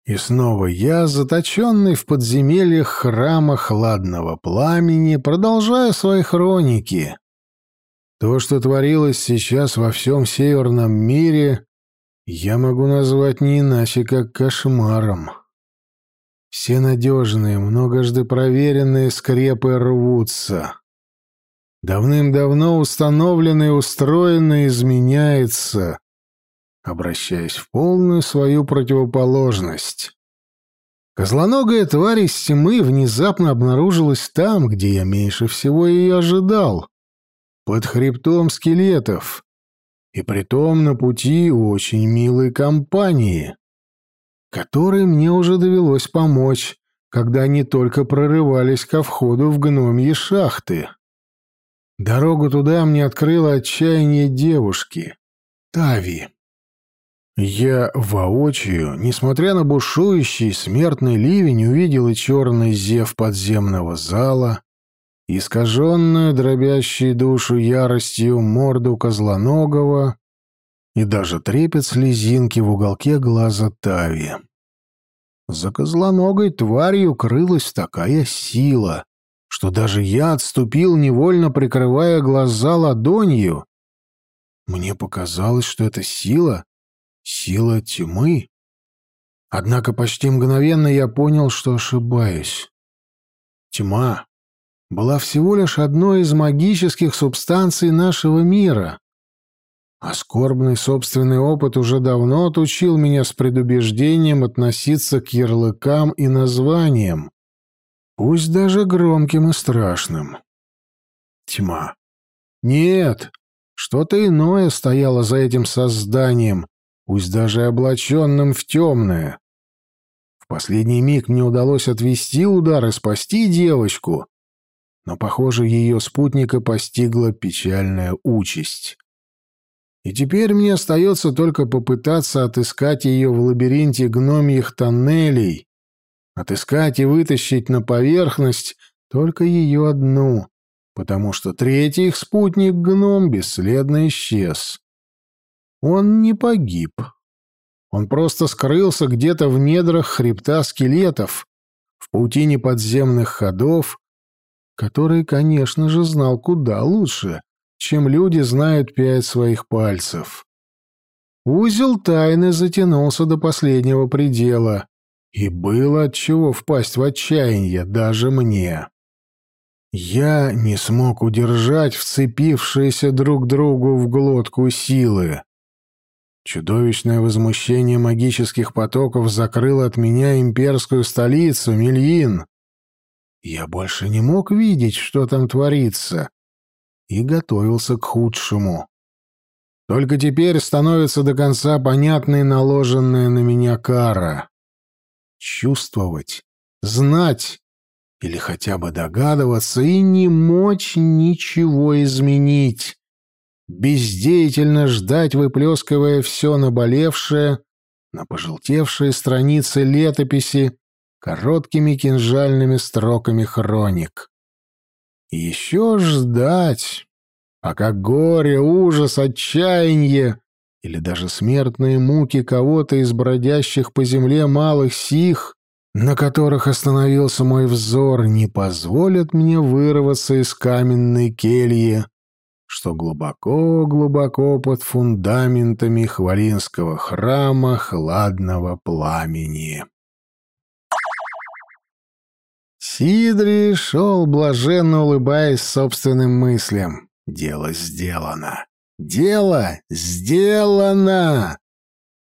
И снова я, заточенный в подземельях храма хладного пламени, продолжаю свои хроники. То, что творилось сейчас во всем северном мире, я могу назвать не иначе, как кошмаром. Все надежные, многожды проверенные скрепы рвутся. Давным-давно установленное и устроенное изменяется, обращаясь в полную свою противоположность. Козлоногая тварь из тьмы внезапно обнаружилась там, где я меньше всего ее ожидал, под хребтом скелетов, и притом на пути очень милой компании, которой мне уже довелось помочь, когда они только прорывались ко входу в гномьи шахты. Дорогу туда мне открыла отчаяние девушки, Тави. Я воочию, несмотря на бушующий смертный ливень, увидел и черный зев подземного зала, искаженную, дробящую душу яростью морду козлоногого и даже трепет слезинки в уголке глаза Тави. За козлоногой тварью крылась такая сила, что даже я отступил, невольно прикрывая глаза ладонью. Мне показалось, что эта сила Сила тьмы? Однако почти мгновенно я понял, что ошибаюсь. Тьма была всего лишь одной из магических субстанций нашего мира. А скорбный собственный опыт уже давно отучил меня с предубеждением относиться к ярлыкам и названиям, пусть даже громким и страшным. Тьма. Нет, что-то иное стояло за этим созданием, пусть даже облаченным в темное. В последний миг мне удалось отвести удар и спасти девочку, но, похоже, ее спутника постигла печальная участь. И теперь мне остается только попытаться отыскать ее в лабиринте гномьих тоннелей, отыскать и вытащить на поверхность только ее одну, потому что третий их спутник-гном бесследно исчез. Он не погиб. Он просто скрылся где-то в недрах хребта скелетов, в паутине подземных ходов, который, конечно же, знал куда лучше, чем люди знают пять своих пальцев. Узел тайны затянулся до последнего предела, и было от чего впасть в отчаяние даже мне. Я не смог удержать вцепившиеся друг другу в глотку силы. Чудовищное возмущение магических потоков закрыло от меня имперскую столицу, Мельин. Я больше не мог видеть, что там творится, и готовился к худшему. Только теперь становится до конца понятной наложенная на меня кара. Чувствовать, знать или хотя бы догадываться и не мочь ничего изменить. Бездеятельно ждать, выплескивая все наболевшее на пожелтевшие страницы летописи короткими кинжальными строками хроник. И еще ждать, пока горе, ужас, отчаяние или даже смертные муки кого-то из бродящих по земле малых сих, на которых остановился мой взор, не позволят мне вырваться из каменной кельи, что глубоко-глубоко под фундаментами Хвалинского храма хладного пламени. Сидри шел, блаженно улыбаясь собственным мыслям. «Дело сделано! Дело сделано!»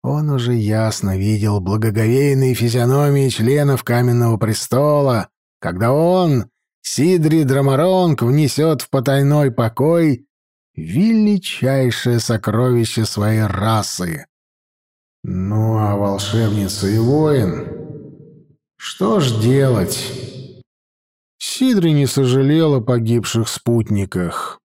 Он уже ясно видел благоговейные физиономии членов Каменного престола, когда он, Сидри Драмаронг, внесет в потайной покой величайшее сокровище своей расы. Ну а волшебница и воин? Что ж делать? Сидри не сожалел о погибших спутниках.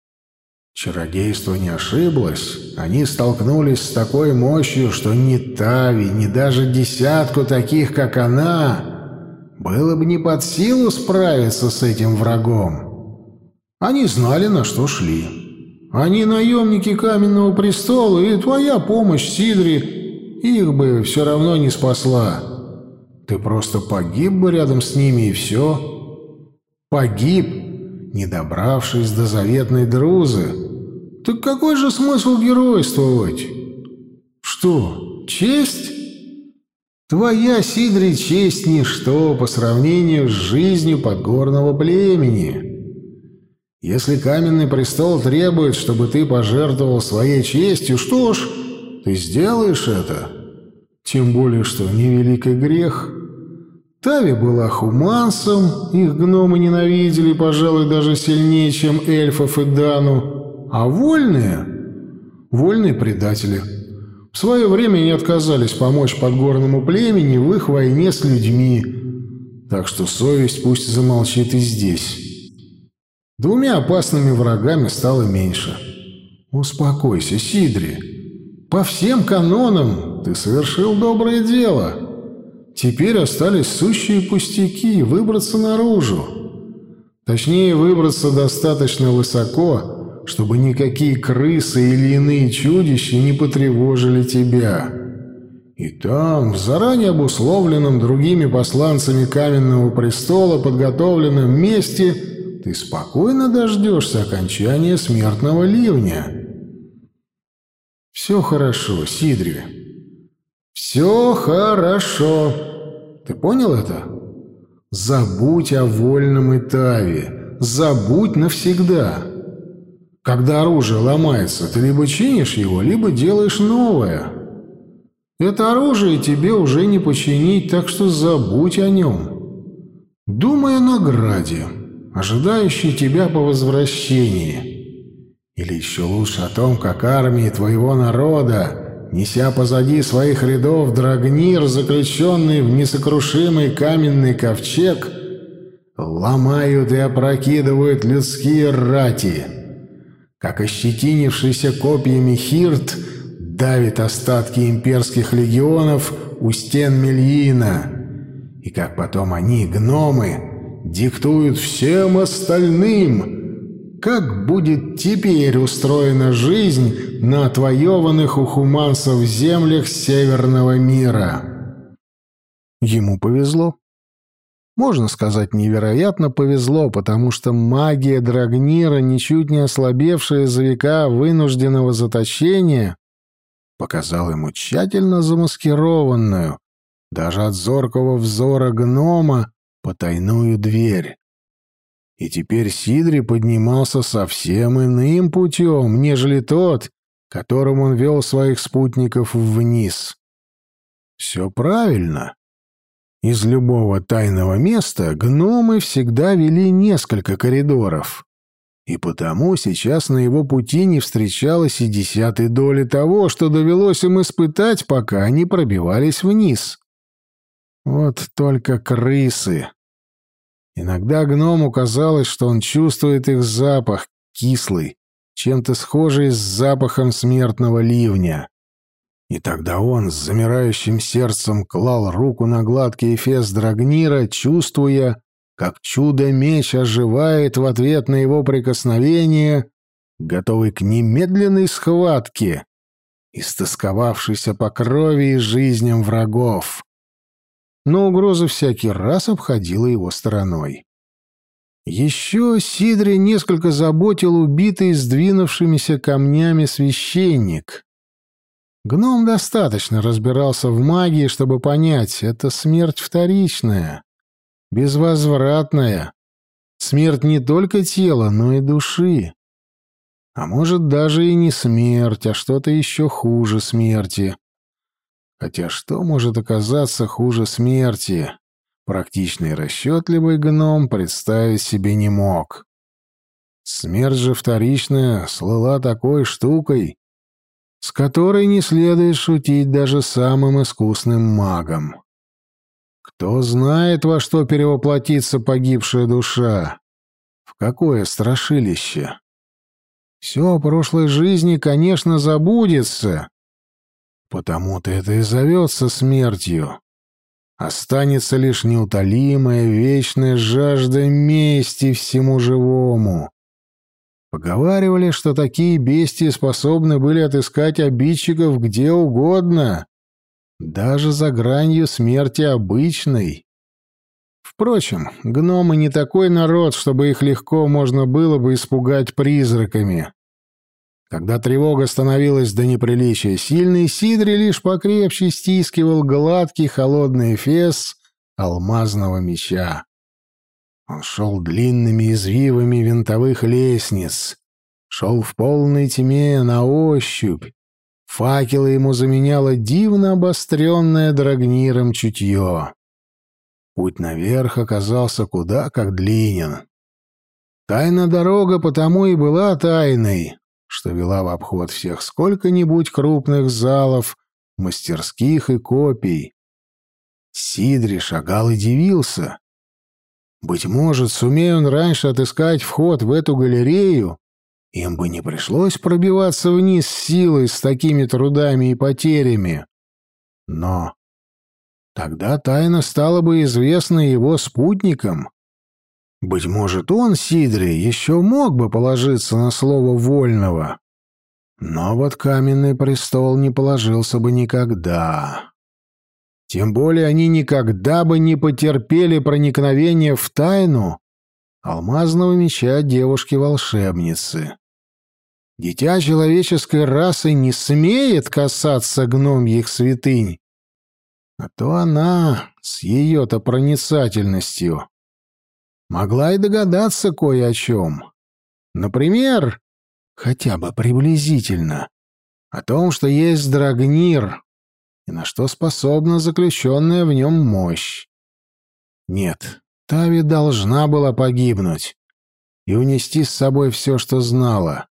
Чародейство не ошиблось. Они столкнулись с такой мощью, что ни Тави, ни даже десятку таких, как она, было бы не под силу справиться с этим врагом. Они знали, на что шли. Они наемники Каменного престола, и твоя помощь, Сидри, их бы все равно не спасла. Ты просто погиб бы рядом с ними, и все. Погиб, не добравшись до заветной друзы. Так какой же смысл геройствовать? Что, честь? Твоя, Сидри, честь ничто по сравнению с жизнью подгорного племени. Если каменный престол требует, чтобы ты пожертвовал своей честью, что ж, ты сделаешь это. Тем более, что невеликий грех — Тави была хумансом, их гномы ненавидели, пожалуй, даже сильнее, чем эльфов и Дану, а вольные — вольные предатели. В свое время они отказались помочь подгорному племени в их войне с людьми, так что совесть пусть замолчит и здесь. Двумя опасными врагами стало меньше. Успокойся, Сидри. По всем канонам ты совершил доброе дело. Теперь остались сущие пустяки — выбраться наружу. Точнее, выбраться достаточно высоко, чтобы никакие крысы или иные чудища не потревожили тебя. И там, в заранее обусловленном другими посланцами Каменного престола подготовленном месте, ты спокойно дождешься окончания смертного ливня. Все хорошо, Сидри. Все хорошо. Ты понял это? Забудь о вольном Итаве. Забудь навсегда. Когда оружие ломается, ты либо чинишь его, либо делаешь новое. Это оружие тебе уже не починить, так что забудь о нем. Думай о награде, ожидающей тебя по возвращении. Или еще лучше о том, как армии твоего народа, неся позади своих рядов драгнир, заключенный в несокрушимый каменный ковчег, ломают и опрокидывают людские рати, как ощетинившийся копьями хирт — давит остатки имперских легионов у стен Мельина, и как потом они, гномы, диктуют всем остальным, как будет теперь устроена жизнь на отвоеванных у хуманцев землях северного мира. Ему повезло. Можно сказать, невероятно повезло, потому что магия Драгнира, ничуть не ослабевшая за века вынужденного заточения, показал ему тщательно замаскированную, даже от зоркого взора гнома, потайную дверь. И теперь Сидри поднимался совсем иным путем, нежели тот, которым он вел своих спутников вниз. Все правильно. Из любого тайного места гномы всегда вели несколько коридоров и потому сейчас на его пути не встречалось и десятой доли того, что довелось им испытать, пока они пробивались вниз. Вот только крысы. Иногда гному казалось, что он чувствует их запах, кислый, чем-то схожий с запахом смертного ливня. И тогда он с замирающим сердцем клал руку на гладкий эфес Драгнира, чувствуя, как чудо-меч оживает в ответ на его прикосновение, готовый к немедленной схватке, истосковавшийся по крови и жизням врагов. Но угроза всякий раз обходила его стороной. Еще Сидре несколько заботил убитый сдвинувшимися камнями священник. Гном достаточно разбирался в магии, чтобы понять, это смерть вторичная безвозвратная. Смерть не только тела, но и души. А может, даже и не смерть, а что-то еще хуже смерти. Хотя что может оказаться хуже смерти? Практичный расчетливый гном представить себе не мог. Смерть же вторичная слыла такой штукой, с которой не следует шутить даже самым искусным магам. Кто знает, во что перевоплотится погибшая душа? В какое страшилище? Все о прошлой жизни, конечно, забудется. Потому-то это и зовется смертью. Останется лишь неутолимая вечная жажда мести всему живому. Поговаривали, что такие бестии способны были отыскать обидчиков где угодно, даже за гранью смерти обычной. Впрочем, гномы не такой народ, чтобы их легко можно было бы испугать призраками. Когда тревога становилась до неприличия сильной, Сидри лишь покрепче стискивал гладкий холодный фес алмазного меча. Он шел длинными извивами винтовых лестниц, шел в полной тьме на ощупь, Факелы ему заменяло дивно обостренное драгниром чутье. Путь наверх оказался куда как длинен. Тайна дорога потому и была тайной, что вела в обход всех сколько-нибудь крупных залов, мастерских и копий. Сидри шагал и дивился. Быть может, сумея он раньше отыскать вход в эту галерею, им бы не пришлось пробиваться вниз силой с такими трудами и потерями. Но тогда тайна стала бы известна его спутникам. Быть может, он, Сидри, еще мог бы положиться на слово вольного. Но вот каменный престол не положился бы никогда. Тем более они никогда бы не потерпели проникновения в тайну алмазного меча девушки-волшебницы. Дитя человеческой расы не смеет касаться гномьих святынь, А то она с ее-то проницательностью могла и догадаться кое о чем. Например, хотя бы приблизительно, о том, что есть Драгнир и на что способна заключенная в нем мощь. Нет, Тави должна была погибнуть и унести с собой все, что знала.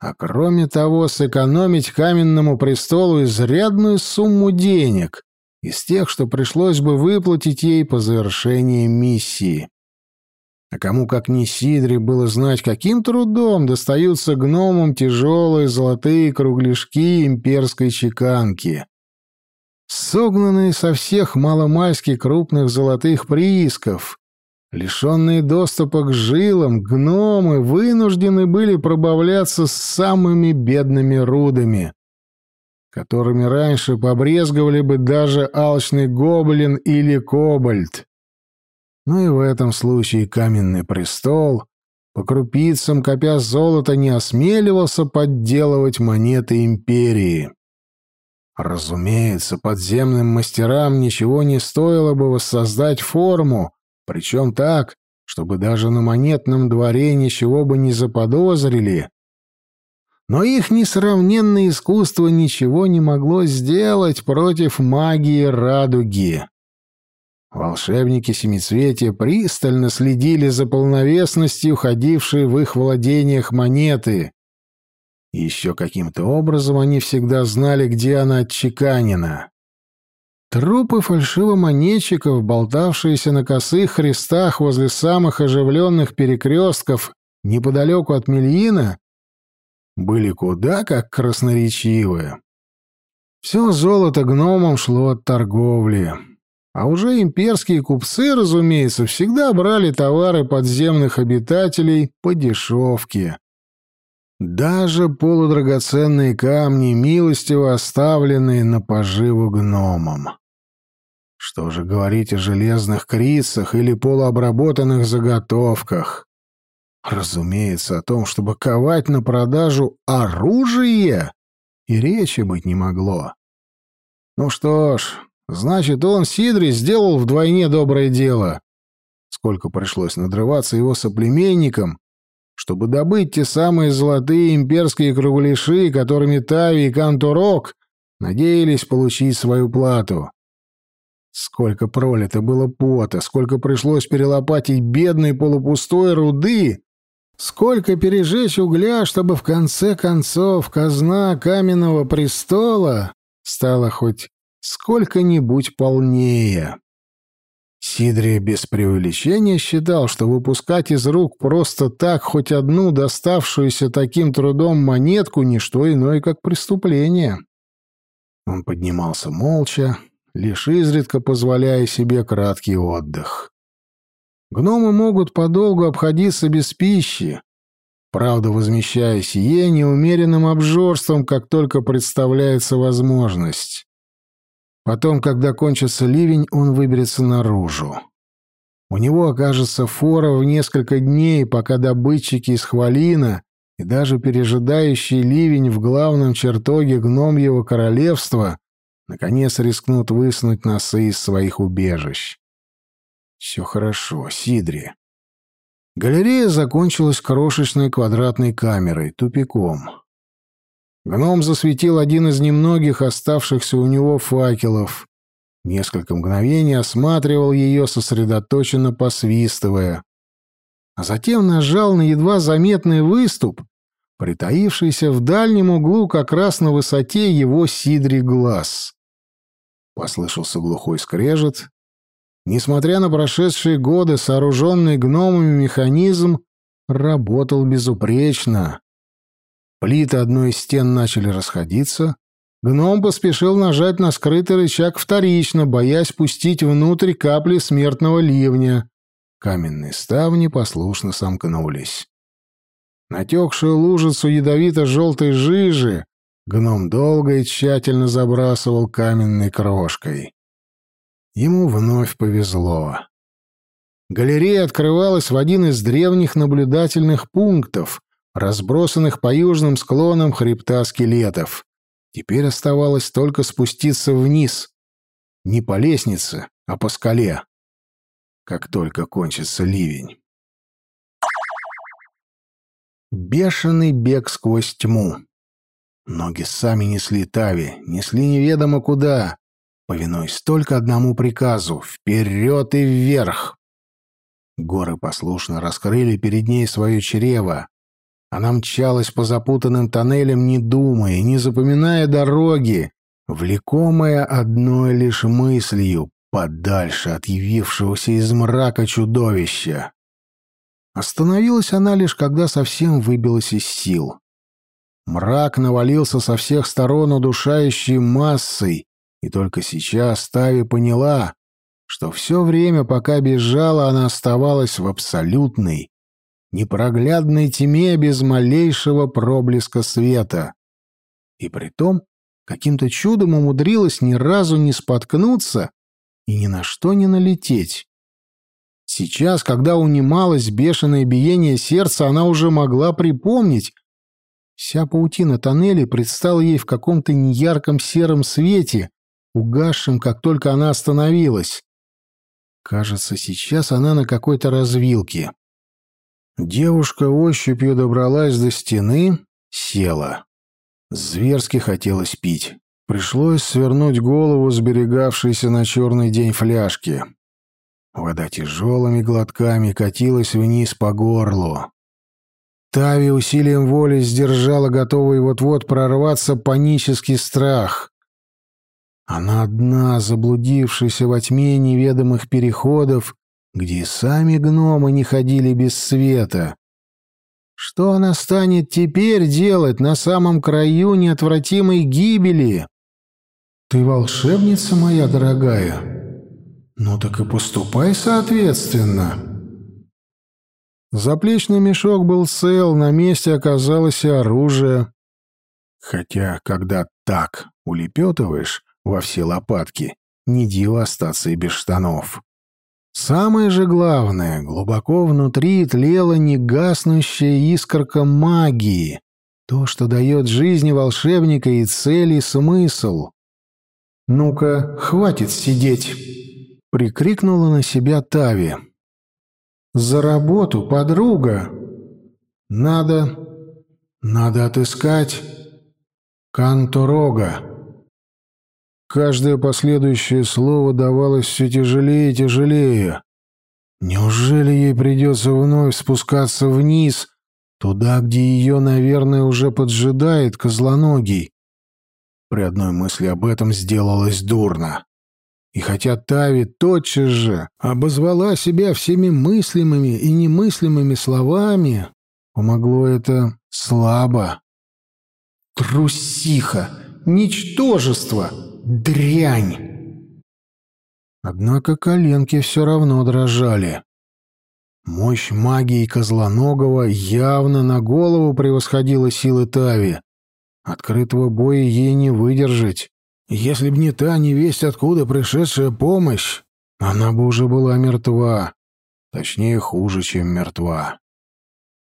А кроме того, сэкономить каменному престолу изрядную сумму денег из тех, что пришлось бы выплатить ей по завершении миссии. А кому, как не Сидре, было знать, каким трудом достаются гномам тяжелые золотые кругляшки имперской чеканки. Согнанные со всех маломальски крупных золотых приисков, лишенные доступа к жилам, гномы вынуждены были пробавляться с самыми бедными рудами, которыми раньше побрезговали бы даже алчный гоблин или кобальт. Но и в этом случае каменный престол, по крупицам копя золото, не осмеливался подделывать монеты империи. Разумеется, подземным мастерам ничего не стоило бы воссоздать форму, причем так, чтобы даже на монетном дворе ничего бы не заподозрили. Но их несравненное искусство ничего не могло сделать против магии радуги. Волшебники Семицветия пристально следили за полновесностью ходившей в их владениях монеты. Еще каким-то образом они всегда знали, где она отчеканена. Трупы фальшивомонетчиков, болтавшиеся на косых хрестах возле самых оживленных перекрестков неподалеку от Мельина, были куда как красноречивы. Все золото гномам шло от торговли. А уже имперские купцы, разумеется, всегда брали товары подземных обитателей по дешевке. Даже полудрагоценные камни, милостиво оставленные на поживу гномам. Что же говорить о железных крицах или полуобработанных заготовках? Разумеется, о том, чтобы ковать на продажу оружие, и речи быть не могло. Ну что ж, Значит, он, Сидри, сделал вдвойне доброе дело. Сколько пришлось надрываться его соплеменникам, чтобы добыть те самые золотые имперские кругляши, которыми Тави и Кантурок надеялись получить свою плату. Сколько пролито было пота, сколько пришлось перелопатить бедной полупустой руды, сколько пережечь угля, чтобы в конце концов казна каменного престола стала хоть сколько-нибудь полнее. Сидрия без преувеличения считал, что выпускать из рук просто так хоть одну доставшуюся таким трудом монетку — не что иное, как преступление. Он поднимался молча, лишь изредка позволяя себе краткий отдых. Гномы могут подолгу обходиться без пищи, правда, возмещая сие неумеренным обжорством, как только представляется возможность. Потом, когда кончится ливень, он выберется наружу. У него окажется фора в несколько дней, пока добытчики из Хвалина и даже пережидающий ливень в главном чертоге гномьего королевства наконец рискнут высунуть носы из своих убежищ. Все хорошо, Сидри. Галерея закончилась крошечной квадратной камерой, тупиком. Гном засветил один из немногих оставшихся у него факелов. Несколько мгновений осматривал ее, сосредоточенно посвистывая. А затем нажал на едва заметный выступ, притаившийся в дальнем углу как раз на высоте его сидри глаз. Послышался глухой скрежет. Несмотря на прошедшие годы, сооруженный гномами механизм работал безупречно. Плиты одной из стен начали расходиться. Гном поспешил нажать на скрытый рычаг вторично, боясь пустить внутрь капли смертного ливня. Каменные ставни послушно сомкнулись. Натекшую лужицу ядовито-желтой жижи гном долго и тщательно забрасывал каменной крошкой. Ему вновь повезло. Галерея открывалась в один из древних наблюдательных пунктов, разбросанных по южным склонам хребта скелетов. Теперь оставалось только спуститься вниз. Не по лестнице, а по скале. Как только кончится ливень. Бешеный бег сквозь тьму. Ноги сами несли Тави, несли неведомо куда, повинуясь только одному приказу — вперед и вверх. Горы послушно раскрыли перед ней свое чрево. Она мчалась по запутанным тоннелям, не думая, не запоминая дороги, влекомая одной лишь мыслью, подальше от явившегося из мрака чудовища. Остановилась она лишь, когда совсем выбилась из сил. Мрак навалился со всех сторон удушающей массой, и только сейчас Тави поняла, что все время, пока бежала, она оставалась в абсолютной, непроглядной тьме без малейшего проблеска света. И притом каким-то чудом умудрилась ни разу не споткнуться и ни на что не налететь. Сейчас, когда унималось бешеное биение сердца, она уже могла припомнить. Вся паутина тоннелей предстала ей в каком-то неярком сером свете, угасшем, как только она остановилась. Кажется, сейчас она на какой-то развилке. Девушка ощупью добралась до стены, села. Зверски хотелось пить. Пришлось свернуть голову сберегавшейся на черный день фляжки. Вода тяжелыми глотками катилась вниз по горлу. Тави усилием воли сдержала готовый вот-вот прорваться панический страх. Она одна, заблудившаяся во тьме неведомых переходов, где сами гномы не ходили без света. Что она станет теперь делать на самом краю неотвратимой гибели? Ты волшебница моя дорогая. Ну так и поступай соответственно. Заплечный мешок был цел, на месте оказалось и оружие. Хотя, когда так улепетываешь, во все лопатки. Не диво остаться и без штанов. Самое же главное, глубоко внутри тлела негаснущая искорка магии, то, что дает жизни волшебника и цель, и смысл. «Ну-ка, хватит сидеть!» — прикрикнула на себя Тави. «За работу, подруга! Надо... надо отыскать Канторога!» Каждое последующее слово давалось все тяжелее и тяжелее. Неужели ей придется вновь спускаться вниз, туда, где ее, наверное, уже поджидает козлоногий? При одной мысли об этом сделалось дурно. И хотя Тави тотчас же обозвала себя всеми мыслимыми и немыслимыми словами, помогло это слабо. «Трусиха! Ничтожество!» Дрянь! Однако коленки все равно дрожали. Мощь магии Козлоногого явно на голову превосходила силы Тави. Открытого боя ей не выдержать. Если б не та невесть откуда пришедшая помощь, она бы уже была мертва. Точнее, хуже, чем мертва.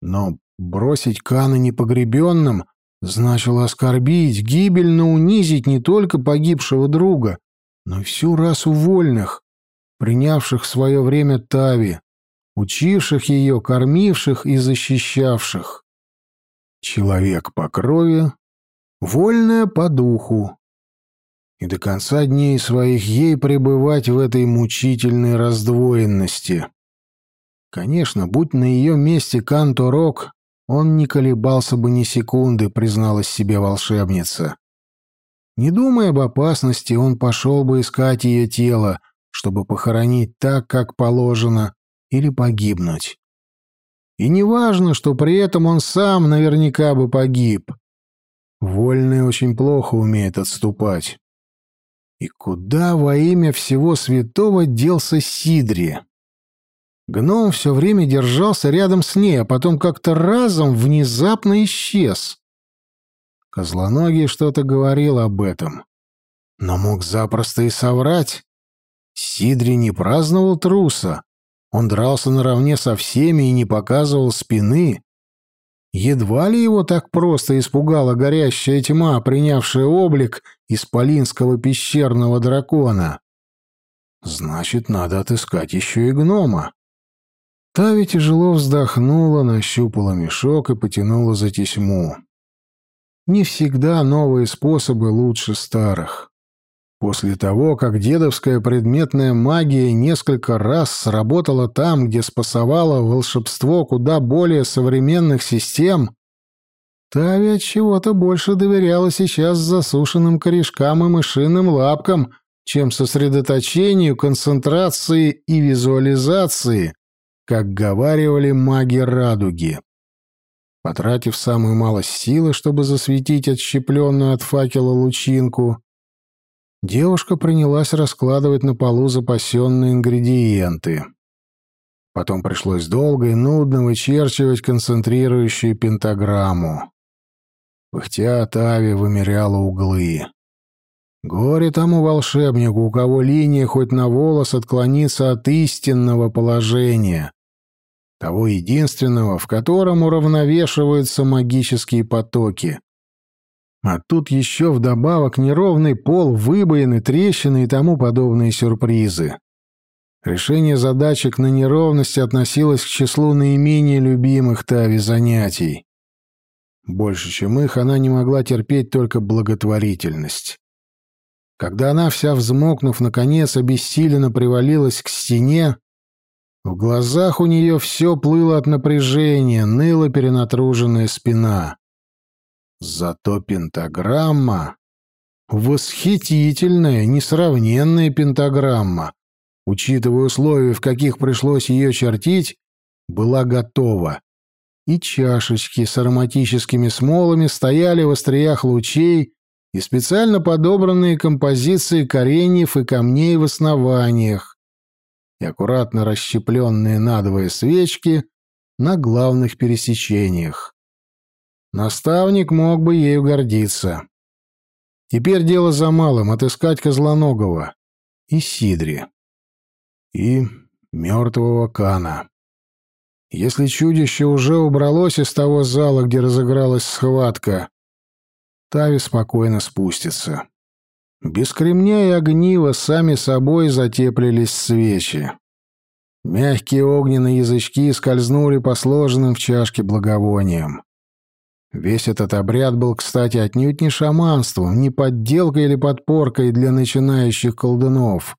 Но бросить Кана непогребенным значило оскорбить, гибельно унизить не только погибшего друга, но всю расу вольных, принявших в свое время Тави, учивших ее, кормивших и защищавших. Человек по крови, вольная по духу. И до конца дней своих ей пребывать в этой мучительной раздвоенности. Конечно, будь на ее месте Канто Рок, он не колебался бы ни секунды, призналась себе волшебница. Не думая об опасности, он пошел бы искать ее тело, чтобы похоронить так, как положено, или погибнуть. И не важно, что при этом он сам наверняка бы погиб. Вольный очень плохо умеет отступать. И куда во имя всего святого делся Сидри? Гном все время держался рядом с ней, а потом как-то разом внезапно исчез. Козлоногий что-то говорил об этом. Но мог запросто и соврать. Сидри не праздновал труса. Он дрался наравне со всеми и не показывал спины. Едва ли его так просто испугала горящая тьма, принявшая облик исполинского пещерного дракона. Значит, надо отыскать еще и гнома. Тави тяжело вздохнула, нащупала мешок и потянула за тесьму. Не всегда новые способы лучше старых. После того, как дедовская предметная магия несколько раз сработала там, где спасовало волшебство куда более современных систем, Тави от чего-то больше доверяла сейчас засушенным корешкам и мышиным лапкам, чем сосредоточению, концентрации и визуализации, как говаривали маги радуги. Потратив самую малость силы, чтобы засветить отщепленную от факела лучинку, девушка принялась раскладывать на полу запасенные ингредиенты. Потом пришлось долго и нудно вычерчивать концентрирующую пентаграмму. Пыхтя Тави вымеряла углы. Горе тому волшебнику, у кого линия хоть на волос отклонится от истинного положения, того единственного, в котором уравновешиваются магические потоки. А тут еще вдобавок неровный пол, выбоины, трещины и тому подобные сюрпризы. Решение задачек на неровности относилось к числу наименее любимых Тави занятий. Больше, чем их, она не могла терпеть только благотворительность. Когда она, вся взмокнув, наконец, обессиленно привалилась к стене, в глазах у нее все плыло от напряжения, ныла перенатруженная спина. Зато пентаграмма... Восхитительная, несравненная пентаграмма, учитывая условия, в каких пришлось ее чертить, была готова и чашечки с ароматическими смолами стояли в остриях лучей и специально подобранные композиции кореньев и камней в основаниях, и аккуратно расщепленные надвое свечки на главных пересечениях. Наставник мог бы ею гордиться. Теперь дело за малым — отыскать Козлоногого и Сидри, и мертвого Кана. Если чудище уже убралось из того зала, где разыгралась схватка, Тави спокойно спустится. Без кремня и огнива сами собой затеплились свечи. Мягкие огненные язычки скользнули по сложенным в чашке благовониям. Весь этот обряд был, кстати, отнюдь не шаманством, не подделкой или подпоркой для начинающих колдунов,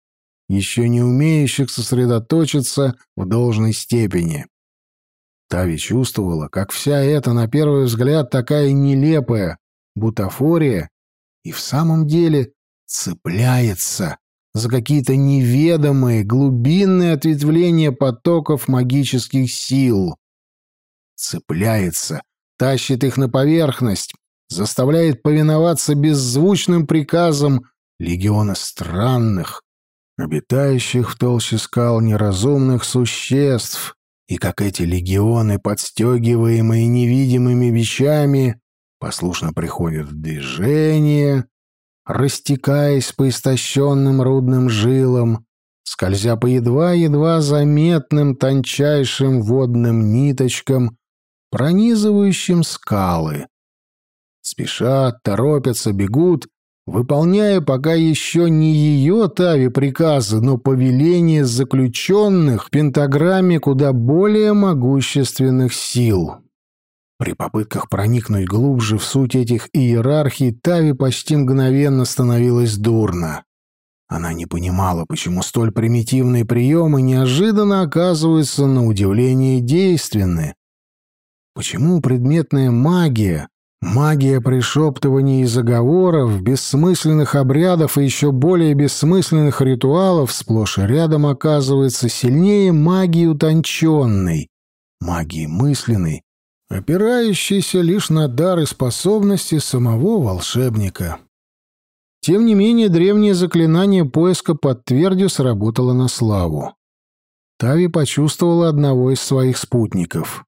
еще не умеющих сосредоточиться в должной степени. Тави чувствовала, как вся эта, на первый взгляд, такая нелепая бутафория и в самом деле цепляется за какие-то неведомые глубинные ответвления потоков магических сил. Цепляется, тащит их на поверхность, заставляет повиноваться беззвучным приказам легиона странных, обитающих в толще скал неразумных существ, и как эти легионы, подстегиваемые невидимыми вещами, послушно приходят в движение, растекаясь по истощенным рудным жилам, скользя по едва-едва заметным тончайшим водным ниточкам, пронизывающим скалы. Спешат, торопятся, бегут, выполняя пока еще не ее Тави приказы, но повеления заключенных в пентаграмме куда более могущественных сил. При попытках проникнуть глубже в суть этих иерархий Тави почти мгновенно становилась дурно. Она не понимала, почему столь примитивные приемы неожиданно оказываются на удивление действенны. Почему предметная магия, Магия пришептываний и заговоров, бессмысленных обрядов и еще более бессмысленных ритуалов сплошь и рядом оказывается сильнее магии утонченной, магии мысленной, опирающейся лишь на дар и способности самого волшебника. Тем не менее, древнее заклинание поиска под твердью сработало на славу. Тави почувствовала одного из своих спутников.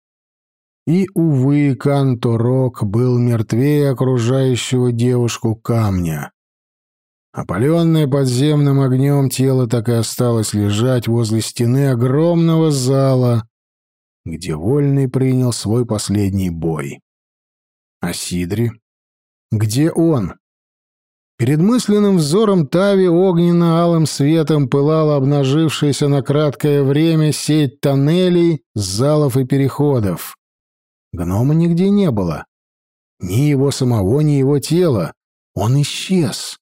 И, увы, Канторок был мертвее окружающего девушку камня. Опаленное подземным огнем тело так и осталось лежать возле стены огромного зала, где Вольный принял свой последний бой. А Сидри? Где он? Перед мысленным взором Тави огненно-алым светом пылала обнажившаяся на краткое время сеть тоннелей, залов и переходов. Гнома нигде не было. Ни его самого, ни его тела. Он исчез.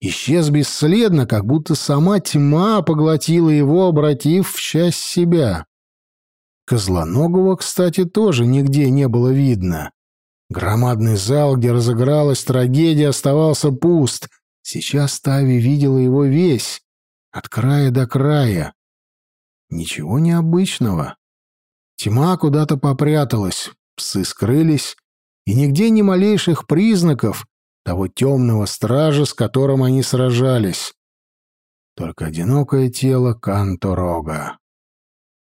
Исчез бесследно, как будто сама тьма поглотила его, обратив в часть себя. Козлоногого, кстати, тоже нигде не было видно. Громадный зал, где разыгралась трагедия, оставался пуст. Сейчас Тави видела его весь, от края до края. Ничего необычного. Тьма куда-то попряталась, псы скрылись, и нигде ни малейших признаков того темного стража, с которым они сражались. Только одинокое тело Канторога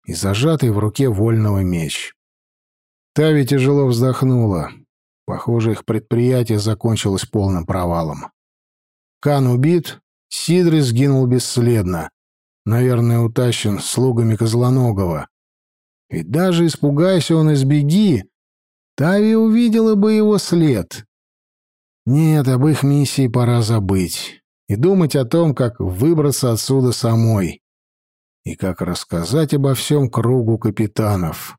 и зажатый в руке вольного меч. Тави тяжело вздохнула. Похоже, их предприятие закончилось полным провалом. Кан убит, Сидри сгинул бесследно. Наверное, утащен слугами Козлоногого. Ведь даже испугайся он избеги, Тави увидела бы его след. Нет, об их миссии пора забыть и думать о том, как выбраться отсюда самой и как рассказать обо всем кругу капитанов.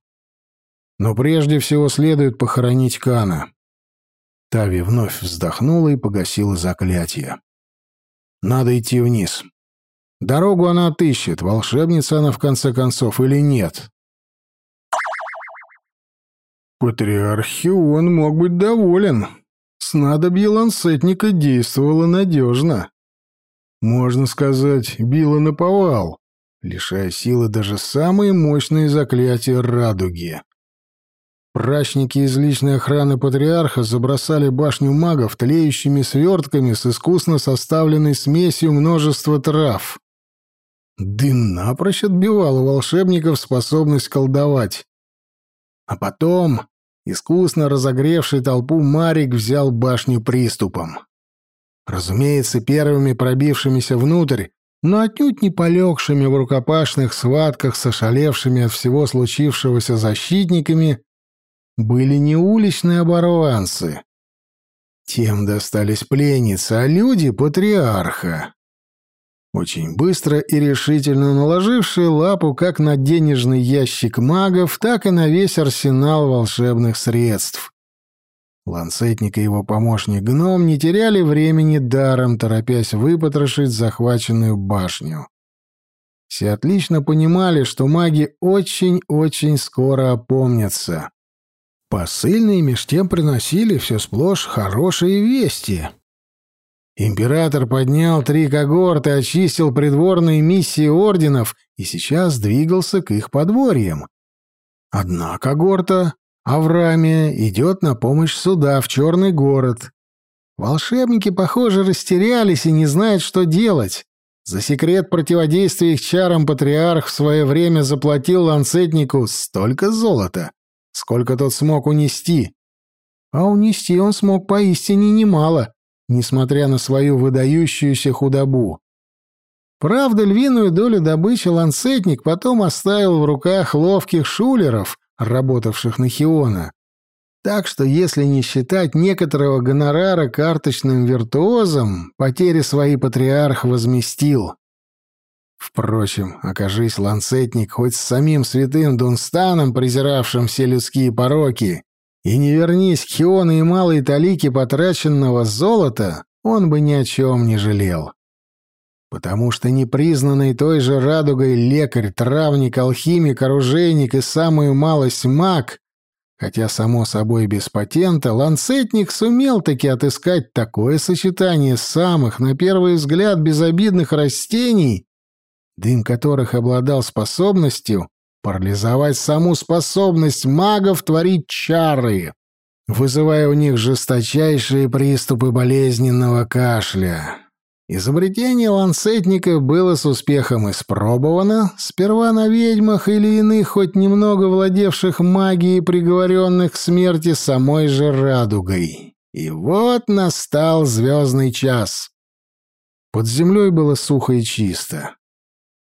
Но прежде всего следует похоронить Кана. Тави вновь вздохнула и погасила заклятие. Надо идти вниз. Дорогу она отыщет, волшебница она в конце концов или нет. Патриархион мог быть доволен. Снадобье ланцетника действовало надежно. Можно сказать, било на повал, лишая силы даже самые мощные заклятия радуги. Прачники из личной охраны патриарха забросали башню магов тлеющими свертками с искусно составленной смесью множества трав. Дым напрочь отбивал у волшебников способность колдовать. А потом искусно разогревший толпу Марик взял башню приступом. Разумеется, первыми пробившимися внутрь, но отнюдь не полегшими в рукопашных схватках с ошалевшими от всего случившегося защитниками, были не уличные оборванцы. Тем достались пленницы, а люди — патриарха. Очень быстро и решительно наложившие лапу как на денежный ящик магов, так и на весь арсенал волшебных средств. Ланцетник и его помощник гном не теряли времени даром, торопясь выпотрошить захваченную башню. Все отлично понимали, что маги очень-очень скоро опомнятся. Посыльные меж тем приносили все сплошь хорошие вести. Император поднял три когорты, очистил придворные миссии орденов и сейчас двигался к их подворьям. Одна когорта, Аврамия, идет на помощь суда в Черный город. Волшебники, похоже, растерялись и не знают, что делать. За секрет противодействия их чарам патриарх в свое время заплатил ланцетнику столько золота, сколько тот смог унести. А унести он смог поистине немало — несмотря на свою выдающуюся худобу. Правда, львиную долю добычи ланцетник потом оставил в руках ловких шулеров, работавших на Хиона. Так что, если не считать некоторого гонорара карточным виртуозом, потери свои патриарх возместил. Впрочем, окажись ланцетник хоть с самим святым Дунстаном, презиравшим все людские пороки, и не вернись к Хиону и малой талике потраченного золота, он бы ни о чем не жалел. Потому что непризнанный той же радугой лекарь, травник, алхимик, оружейник и самую малость маг, хотя, само собой, без патента, ланцетник сумел таки отыскать такое сочетание самых, на первый взгляд, безобидных растений, дым которых обладал способностью парализовать саму способность магов творить чары, вызывая у них жесточайшие приступы болезненного кашля. Изобретение ланцетника было с успехом испробовано, сперва на ведьмах или иных, хоть немного владевших магией, приговоренных к смерти самой же радугой. И вот настал звездный час. Под землей было сухо и чисто.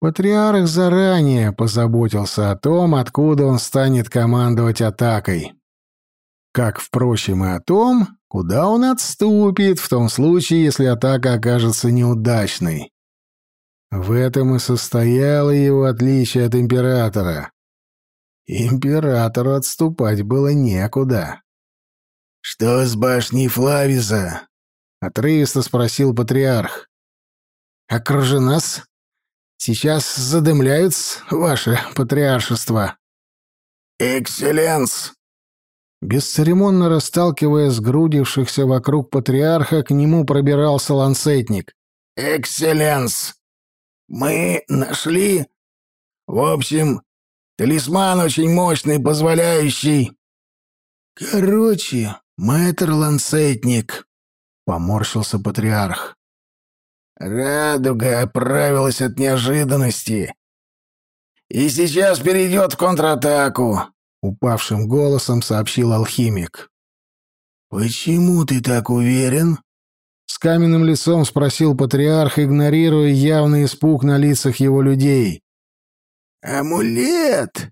Патриарх заранее позаботился о том, откуда он станет командовать атакой. Как, впрочем, и о том, куда он отступит в том случае, если атака окажется неудачной. В этом и состояло его отличие от императора. Императору отступать было некуда. «Что с башней Флавиза?» — отрывисто спросил патриарх. «Окружена-с. Сейчас задымляются, ваше патриаршество». «Экселленс!» Бесцеремонно расталкивая сгрудившихся вокруг патриарха, к нему пробирался ланцетник. «Экселленс! Мы нашли... В общем, талисман очень мощный, позволяющий...» «Короче, мэтр ланцетник», — поморщился патриарх. «Радуга оправилась от неожиданности и сейчас перейдет в контратаку», — упавшим голосом сообщил алхимик. «Почему ты так уверен?» С каменным лицом спросил патриарх, игнорируя явный испуг на лицах его людей. «Амулет!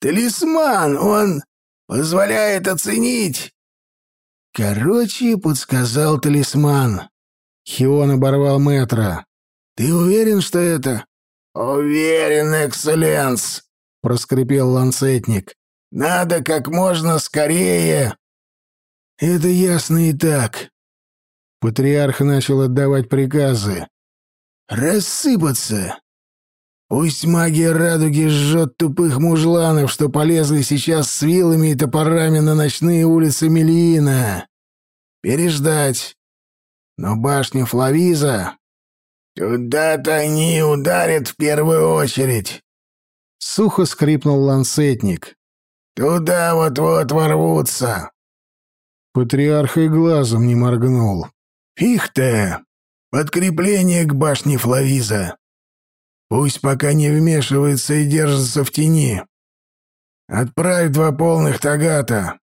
Талисман! Он позволяет оценить!» «Короче, подсказал талисман». Хион оборвал метра. «Ты уверен, что это?» «Уверен, экселленс!» — проскрипел ланцетник. «Надо как можно скорее!» «Это ясно и так». Патриарх начал отдавать приказы. «Рассыпаться! Пусть магия радуги жжет тупых мужланов, что полезли сейчас с вилами и топорами на ночные улицы Мелиина. Переждать. Но башня Флавиза... «Туда-то они ударят в первую очередь!» Сухо скрипнул ланцетник. «Туда вот-вот ворвутся!» Патриарх и глазом не моргнул. «Фихте! Подкрепление к башне Флавиза!» Пусть пока не вмешивается и держится в тени. Отправь два полных тагата.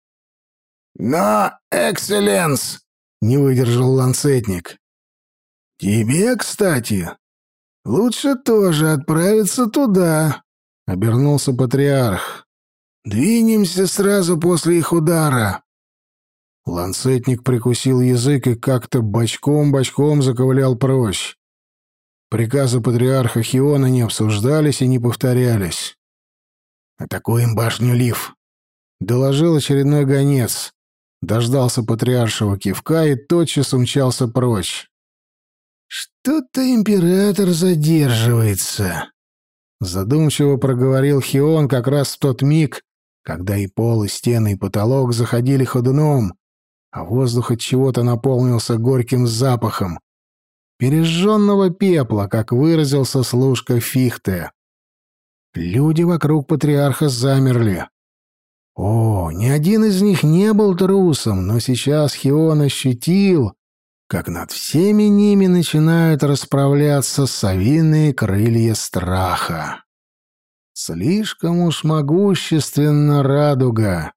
Но, экселленс, не выдержал ланцетник. Тебе, кстати, лучше тоже отправиться туда, обернулся патриарх. Двинемся сразу после их удара. Ланцетник прикусил язык и как-то бочком-бочком заковылял прочь. Приказы патриарха Хиона не обсуждались и не повторялись. «Атакуем башню Лив», — доложил очередной гонец. Дождался патриаршего кивка и тотчас умчался прочь. «Что-то император задерживается», — задумчиво проговорил Хион как раз в тот миг, когда и пол, и стены, и потолок заходили ходуном, а воздух от чего-то наполнился горьким запахом, пережженного пепла, как выразился служка Фихте. Люди вокруг патриарха замерли. О, ни один из них не был трусом, но сейчас Хион ощутил, как над всеми ними начинают расправляться совиные крылья страха. Слишком уж могущественна радуга,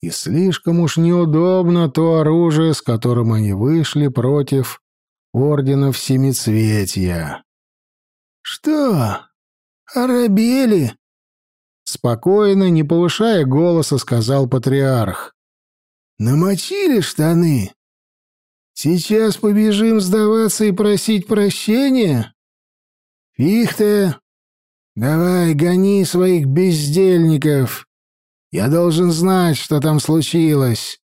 и слишком уж неудобно то оружие, с которым они вышли против орденов Семицветия. «Что? Арабели?» Спокойно, не повышая голоса, сказал патриарх. «Намочили штаны? Сейчас побежим сдаваться и просить прощения? Фихте, давай, гони своих бездельников. Я должен знать, что там случилось».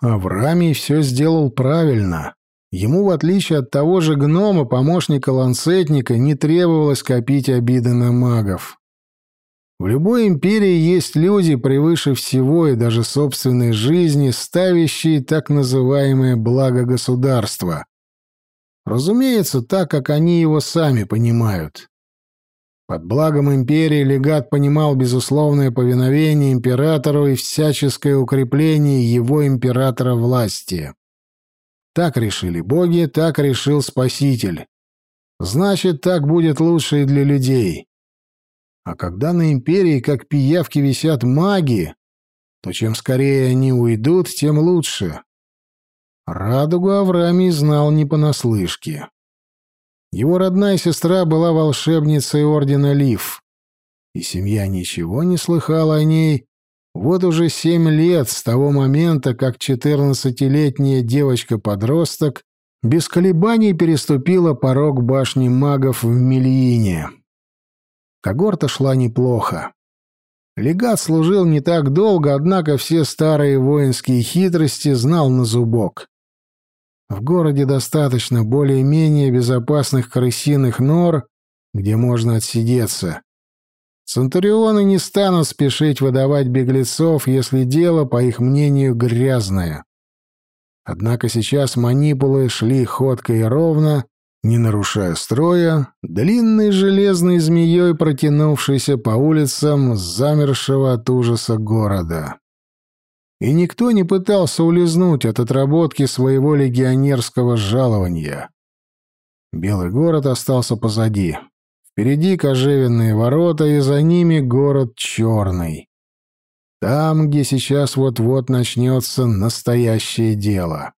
Аврамий все сделал правильно. Ему, в отличие от того же гнома, помощника-ланцетника, не требовалось копить обиды на магов. В любой империи есть люди превыше всего и даже собственной жизни, ставящие так называемое благо государства. Разумеется, так, как они его сами понимают. Под благом империи легат понимал безусловное повиновение императору и всяческое укрепление его императора власти. Так решили боги, так решил Спаситель. Значит, так будет лучше и для людей. А когда на империи, как пиявки, висят маги, то чем скорее они уйдут, тем лучше. Радугу Авраамий знал не понаслышке. Его родная сестра была волшебницей ордена Лив, и семья ничего не слыхала о ней, Вот уже семь лет с того момента, как четырнадцатилетняя девочка-подросток без колебаний переступила порог башни магов в Мельине. Когорта шла неплохо. Легат служил не так долго, однако все старые воинские хитрости знал на зубок. В городе достаточно более-менее безопасных крысиных нор, где можно отсидеться. Центурионы не станут спешить выдавать беглецов, если дело, по их мнению, грязное. Однако сейчас манипулы шли ходко и ровно, не нарушая строя, длинной железной змеей протянувшейся по улицам замершего от ужаса города. И никто не пытался улизнуть от отработки своего легионерского жалования. Белый город остался позади. Впереди кожевенные ворота, и за ними город Черный. Там, где сейчас вот-вот начнется настоящее дело.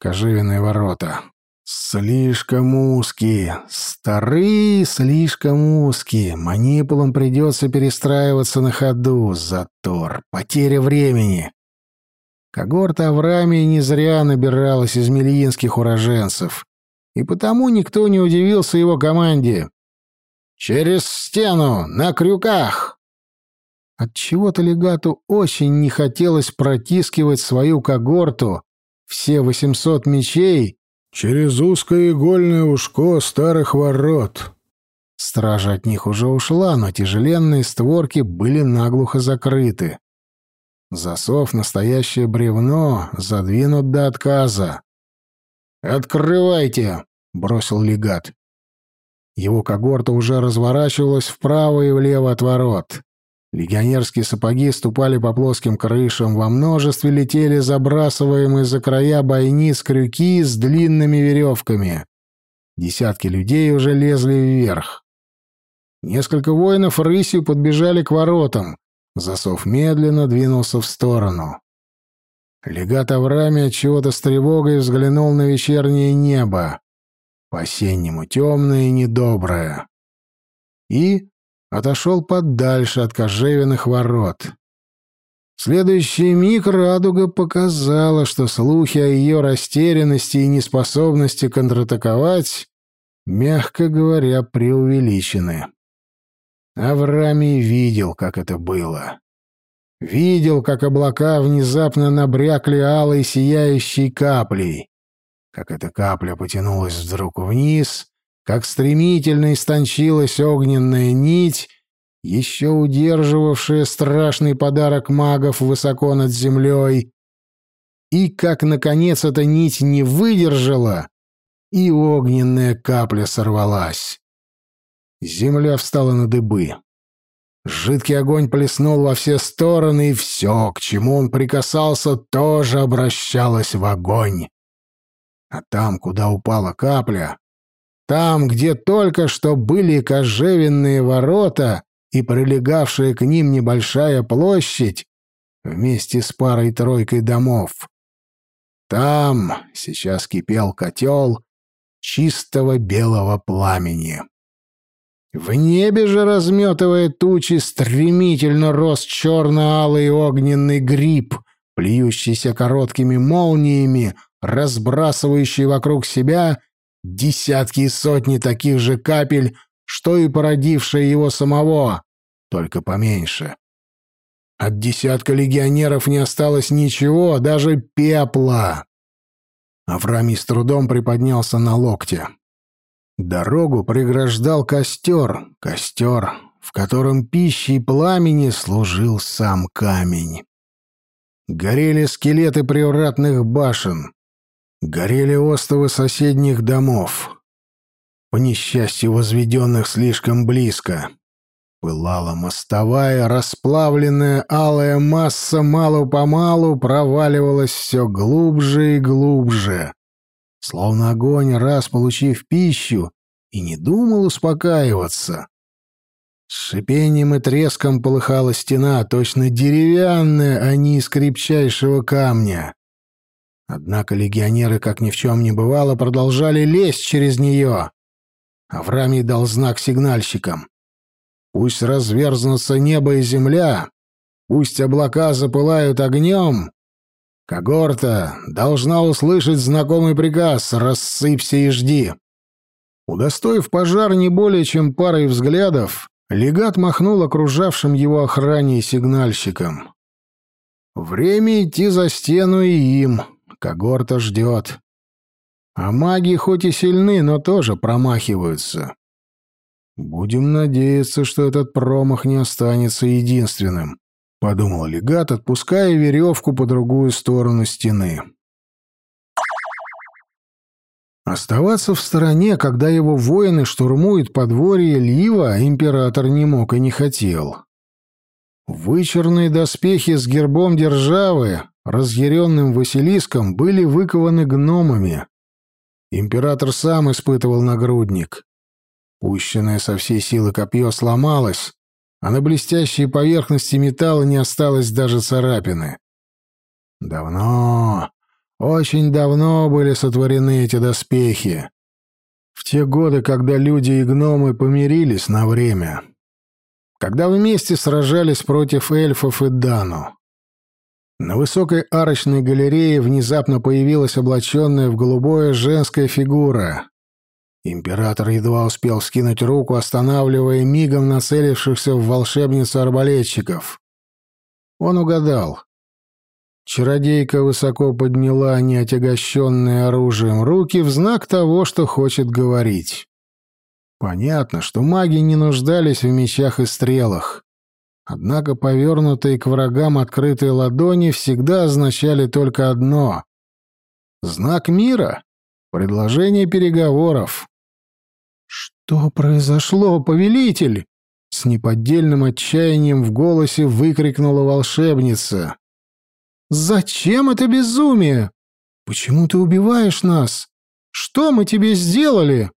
Кожевенные ворота. Слишком узкие. Старые, слишком узкие. Манипулам придется перестраиваться на ходу. Затор. Потеря времени. Когорта Аврамии не зря набиралась из мельинских уроженцев. И потому никто не удивился его команде. «Через стену! На крюках!» Отчего-то легату очень не хотелось протискивать свою когорту, все восемьсот мечей, через узкое игольное ушко старых ворот. Стража от них уже ушла, но тяжеленные створки были наглухо закрыты. Засов настоящее бревно, задвинут до отказа. «Открывайте!» — бросил легат. Его когорта уже разворачивалась вправо и влево от ворот. Легионерские сапоги ступали по плоским крышам, во множестве летели забрасываемые за края бойниц крюки с длинными веревками. Десятки людей уже лезли вверх. Несколько воинов рысью подбежали к воротам. Засов медленно двинулся в сторону. Легат Авраами чего-то с тревогой взглянул на вечернее небо по-осеннему темное и недоброе. И отошел подальше от кожевенных ворот. В следующий миг радуга показала, что слухи о ее растерянности и неспособности контратаковать, мягко говоря, преувеличены. Авраамий видел, как это было. Видел, как облака внезапно набрякли алой сияющей каплей как эта капля потянулась вдруг вниз, как стремительно истончилась огненная нить, еще удерживавшая страшный подарок магов высоко над землей, и как, наконец, эта нить не выдержала, и огненная капля сорвалась. Земля встала на дыбы. Жидкий огонь плеснул во все стороны, и все, к чему он прикасался, тоже обращалось в огонь. А там, куда упала капля, там, где только что были кожевенные ворота и прилегавшая к ним небольшая площадь, вместе с парой-тройкой домов, там сейчас кипел котел чистого белого пламени. В небе же, разметывая тучи, стремительно рос черно-алый огненный гриб, плюющийся короткими молниями, разбрасывающий вокруг себя десятки и сотни таких же капель, что и породившие его самого, только поменьше. От десятка легионеров не осталось ничего, даже пепла. Авраамий с трудом приподнялся на локте. Дорогу преграждал костер, костер, в котором пищей пламени служил сам камень. Горели скелеты привратных башен, Горели остовы соседних домов, по несчастью возведенных слишком близко. Пылала мостовая, расплавленная алая масса мало-помалу проваливалась все глубже и глубже. Словно огонь, раз получив пищу, и не думал успокаиваться. С шипением и треском полыхала стена, точно деревянная, а не из крепчайшего камня. Однако легионеры, как ни в чем не бывало, продолжали лезть через нее. Авраамий дал знак сигнальщикам. Пусть разверзнутся небо и земля, Пусть облака запылают огнем. Когорта должна услышать знакомый приказ «Рассыпься и жди». Удостоив пожар не более чем парой взглядов, легат махнул окружавшим его охране и сигнальщикам. Время идти за стену и им. Когорта ждет. А маги хоть и сильны, но тоже промахиваются. Будем надеяться, что этот промах не останется единственным, подумал легат, отпуская веревку по другую сторону стены. Оставаться в стороне, когда его воины штурмуют подворье Лива, император не мог и не хотел. Вычурные доспехи с гербом державы, разъяренным Василиском, были выкованы гномами. Император сам испытывал нагрудник. Пущенное со всей силы копье сломалось, а на блестящей поверхности металла не осталось даже царапины. Давно, очень давно были сотворены эти доспехи. В те годы, когда люди и гномы помирились на время когда вместе сражались против эльфов и Дану. На высокой арочной галерее внезапно появилась облаченная в голубое женская фигура. Император едва успел скинуть руку, останавливая мигом нацелившихся в волшебницу арбалетчиков. Он угадал. Чародейка высоко подняла неотягощенные оружием руки в знак того, что хочет говорить. Понятно, что маги не нуждались в мечах и стрелах. Однако повернутые к врагам открытые ладони всегда означали только одно — знак мира, предложение переговоров. «Что произошло, повелитель?» — с неподдельным отчаянием в голосе выкрикнула волшебница. «Зачем это безумие? Почему ты убиваешь нас? Что мы тебе сделали?»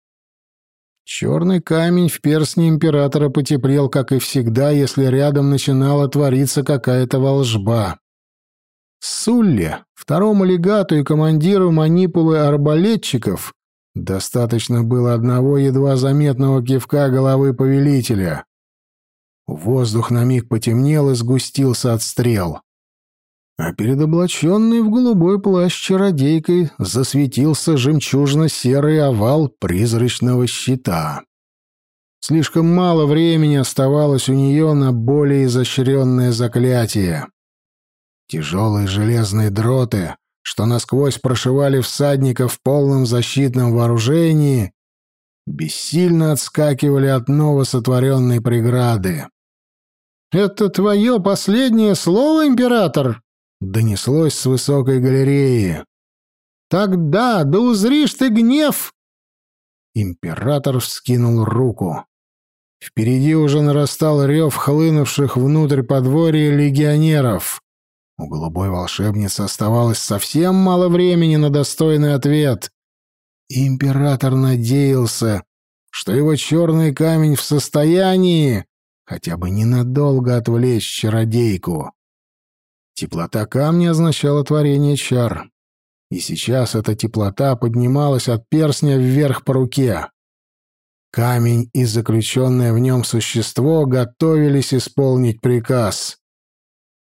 Черный камень в перстне императора потеплел, как и всегда, если рядом начинала твориться какая-то волжба. Сулли, второму легату и командиру манипулы арбалетчиков, достаточно было одного едва заметного кивка головы повелителя. Воздух на миг потемнел и сгустился от стрел а перед облаченной в голубой плащ чародейкой засветился жемчужно-серый овал призрачного щита. Слишком мало времени оставалось у нее на более изощренное заклятие. Тяжелые железные дроты, что насквозь прошивали всадников в полном защитном вооружении, бессильно отскакивали от новосотворенной преграды. «Это твое последнее слово, император?» Донеслось с высокой галереи. «Тогда да узришь ты гнев!» Император вскинул руку. Впереди уже нарастал рев хлынувших внутрь подворья легионеров. У голубой волшебницы оставалось совсем мало времени на достойный ответ. Император надеялся, что его черный камень в состоянии хотя бы ненадолго отвлечь чародейку. Теплота камня означала творение чар. И сейчас эта теплота поднималась от перстня вверх по руке. Камень и заключенное в нем существо готовились исполнить приказ.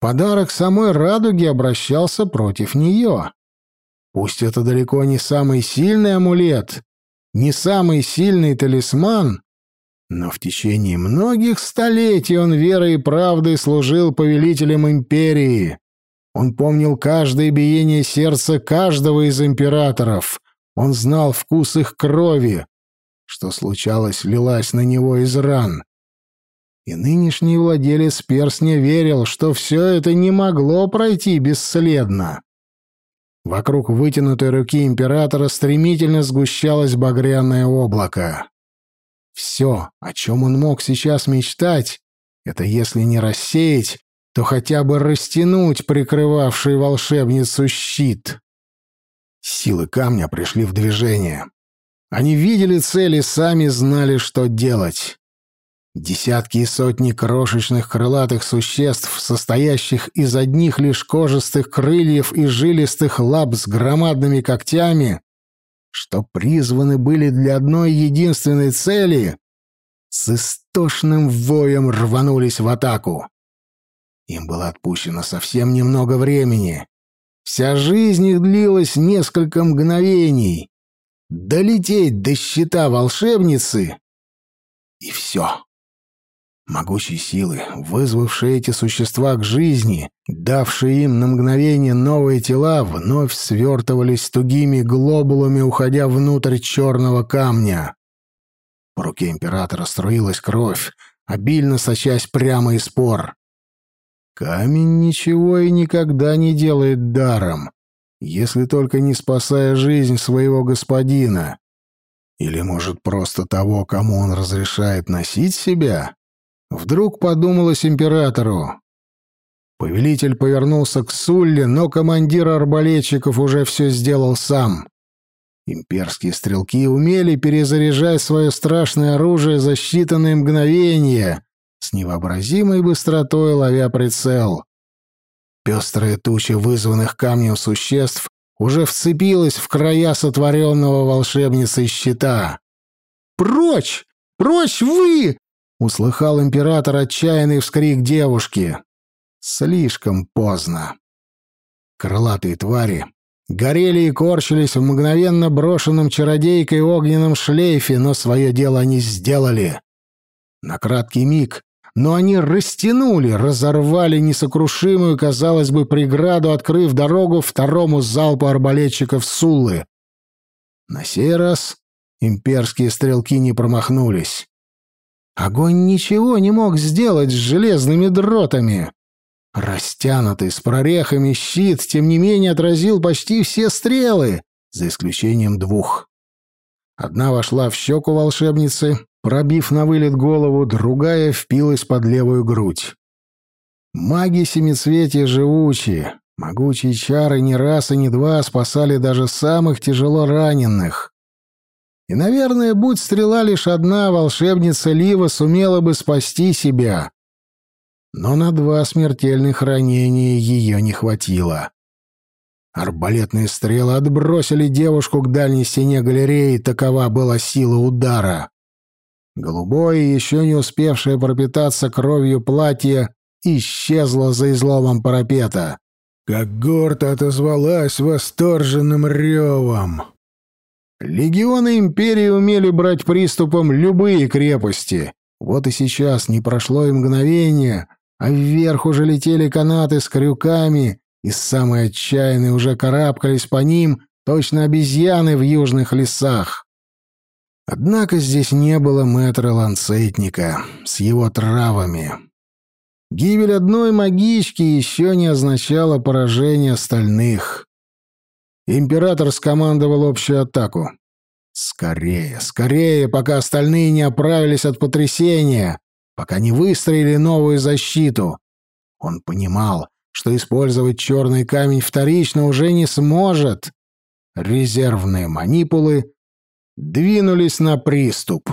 Подарок самой радуги обращался против нее. Пусть это далеко не самый сильный амулет, не самый сильный талисман, но в течение многих столетий он верой и правдой служил повелителем империи. Он помнил каждое биение сердца каждого из императоров. Он знал вкус их крови, что случалось, лилась на него из ран. И нынешний владелец перстня верил, что все это не могло пройти бесследно. Вокруг вытянутой руки императора стремительно сгущалось багряное облако. Все, о чем он мог сейчас мечтать, это если не рассеять, то хотя бы растянуть прикрывавший волшебницу щит. Силы камня пришли в движение. Они видели цели, сами знали, что делать. Десятки и сотни крошечных крылатых существ, состоящих из одних лишь кожистых крыльев и жилистых лап с громадными когтями, что призваны были для одной единственной цели, с истошным воем рванулись в атаку. Им было отпущено совсем немного времени. Вся жизнь их длилась несколько мгновений. Долететь до щита волшебницы — и все. Могучие силы, вызвавшие эти существа к жизни, давшие им на мгновение новые тела, вновь свертывались тугими глобулами, уходя внутрь черного камня. По руке императора струилась кровь, обильно сочась прямо из пор. Камень ничего и никогда не делает даром, если только не спасая жизнь своего господина. Или, может, просто того, кому он разрешает носить себя? Вдруг подумалось императору. Повелитель повернулся к Сулле, но командир арбалетчиков уже все сделал сам. Имперские стрелки умели перезаряжать свое страшное оружие за считанные мгновения, с невообразимой быстротой ловя прицел. Пестрая туча вызванных камнем существ уже вцепилась в края сотворенного волшебницей щита. «Прочь! Прочь вы!» — услыхал император отчаянный вскрик девушки. Слишком поздно. Крылатые твари горели и корчились в мгновенно брошенном чародейкой огненном шлейфе, но свое дело они сделали. На краткий миг но они растянули, разорвали несокрушимую, казалось бы, преграду, открыв дорогу второму залпу арбалетчиков Суллы. На сей раз имперские стрелки не промахнулись. Огонь ничего не мог сделать с железными дротами. Растянутый с прорехами щит, тем не менее, отразил почти все стрелы, за исключением двух. Одна вошла в щеку волшебницы, пробив на вылет голову, другая впилась под левую грудь. Маги семицветия живучие, могучие чары ни раз и ни два спасали даже самых тяжело раненых. И, наверное, будь стрела лишь одна, волшебница Лива сумела бы спасти себя. Но на два смертельных ранения ее не хватило. Арбалетные стрелы отбросили девушку к дальней стене галереи, такова была сила удара. Голубое, еще не успевшее пропитаться кровью платье, исчезло за изломом парапета. Как гордо отозвалась восторженным ревом. Легионы Империи умели брать приступом любые крепости. Вот и сейчас не прошло и мгновение, а вверх уже летели канаты с крюками, и самые отчаянные уже карабкались по ним, точно обезьяны в южных лесах. Однако здесь не было мэтра Ланцетника с его травами. Гибель одной магички еще не означала поражение остальных. Император скомандовал общую атаку. Скорее, скорее, пока остальные не оправились от потрясения, пока не выстроили новую защиту. Он понимал, что использовать черный камень вторично уже не сможет. Резервные манипулы двинулись на приступ.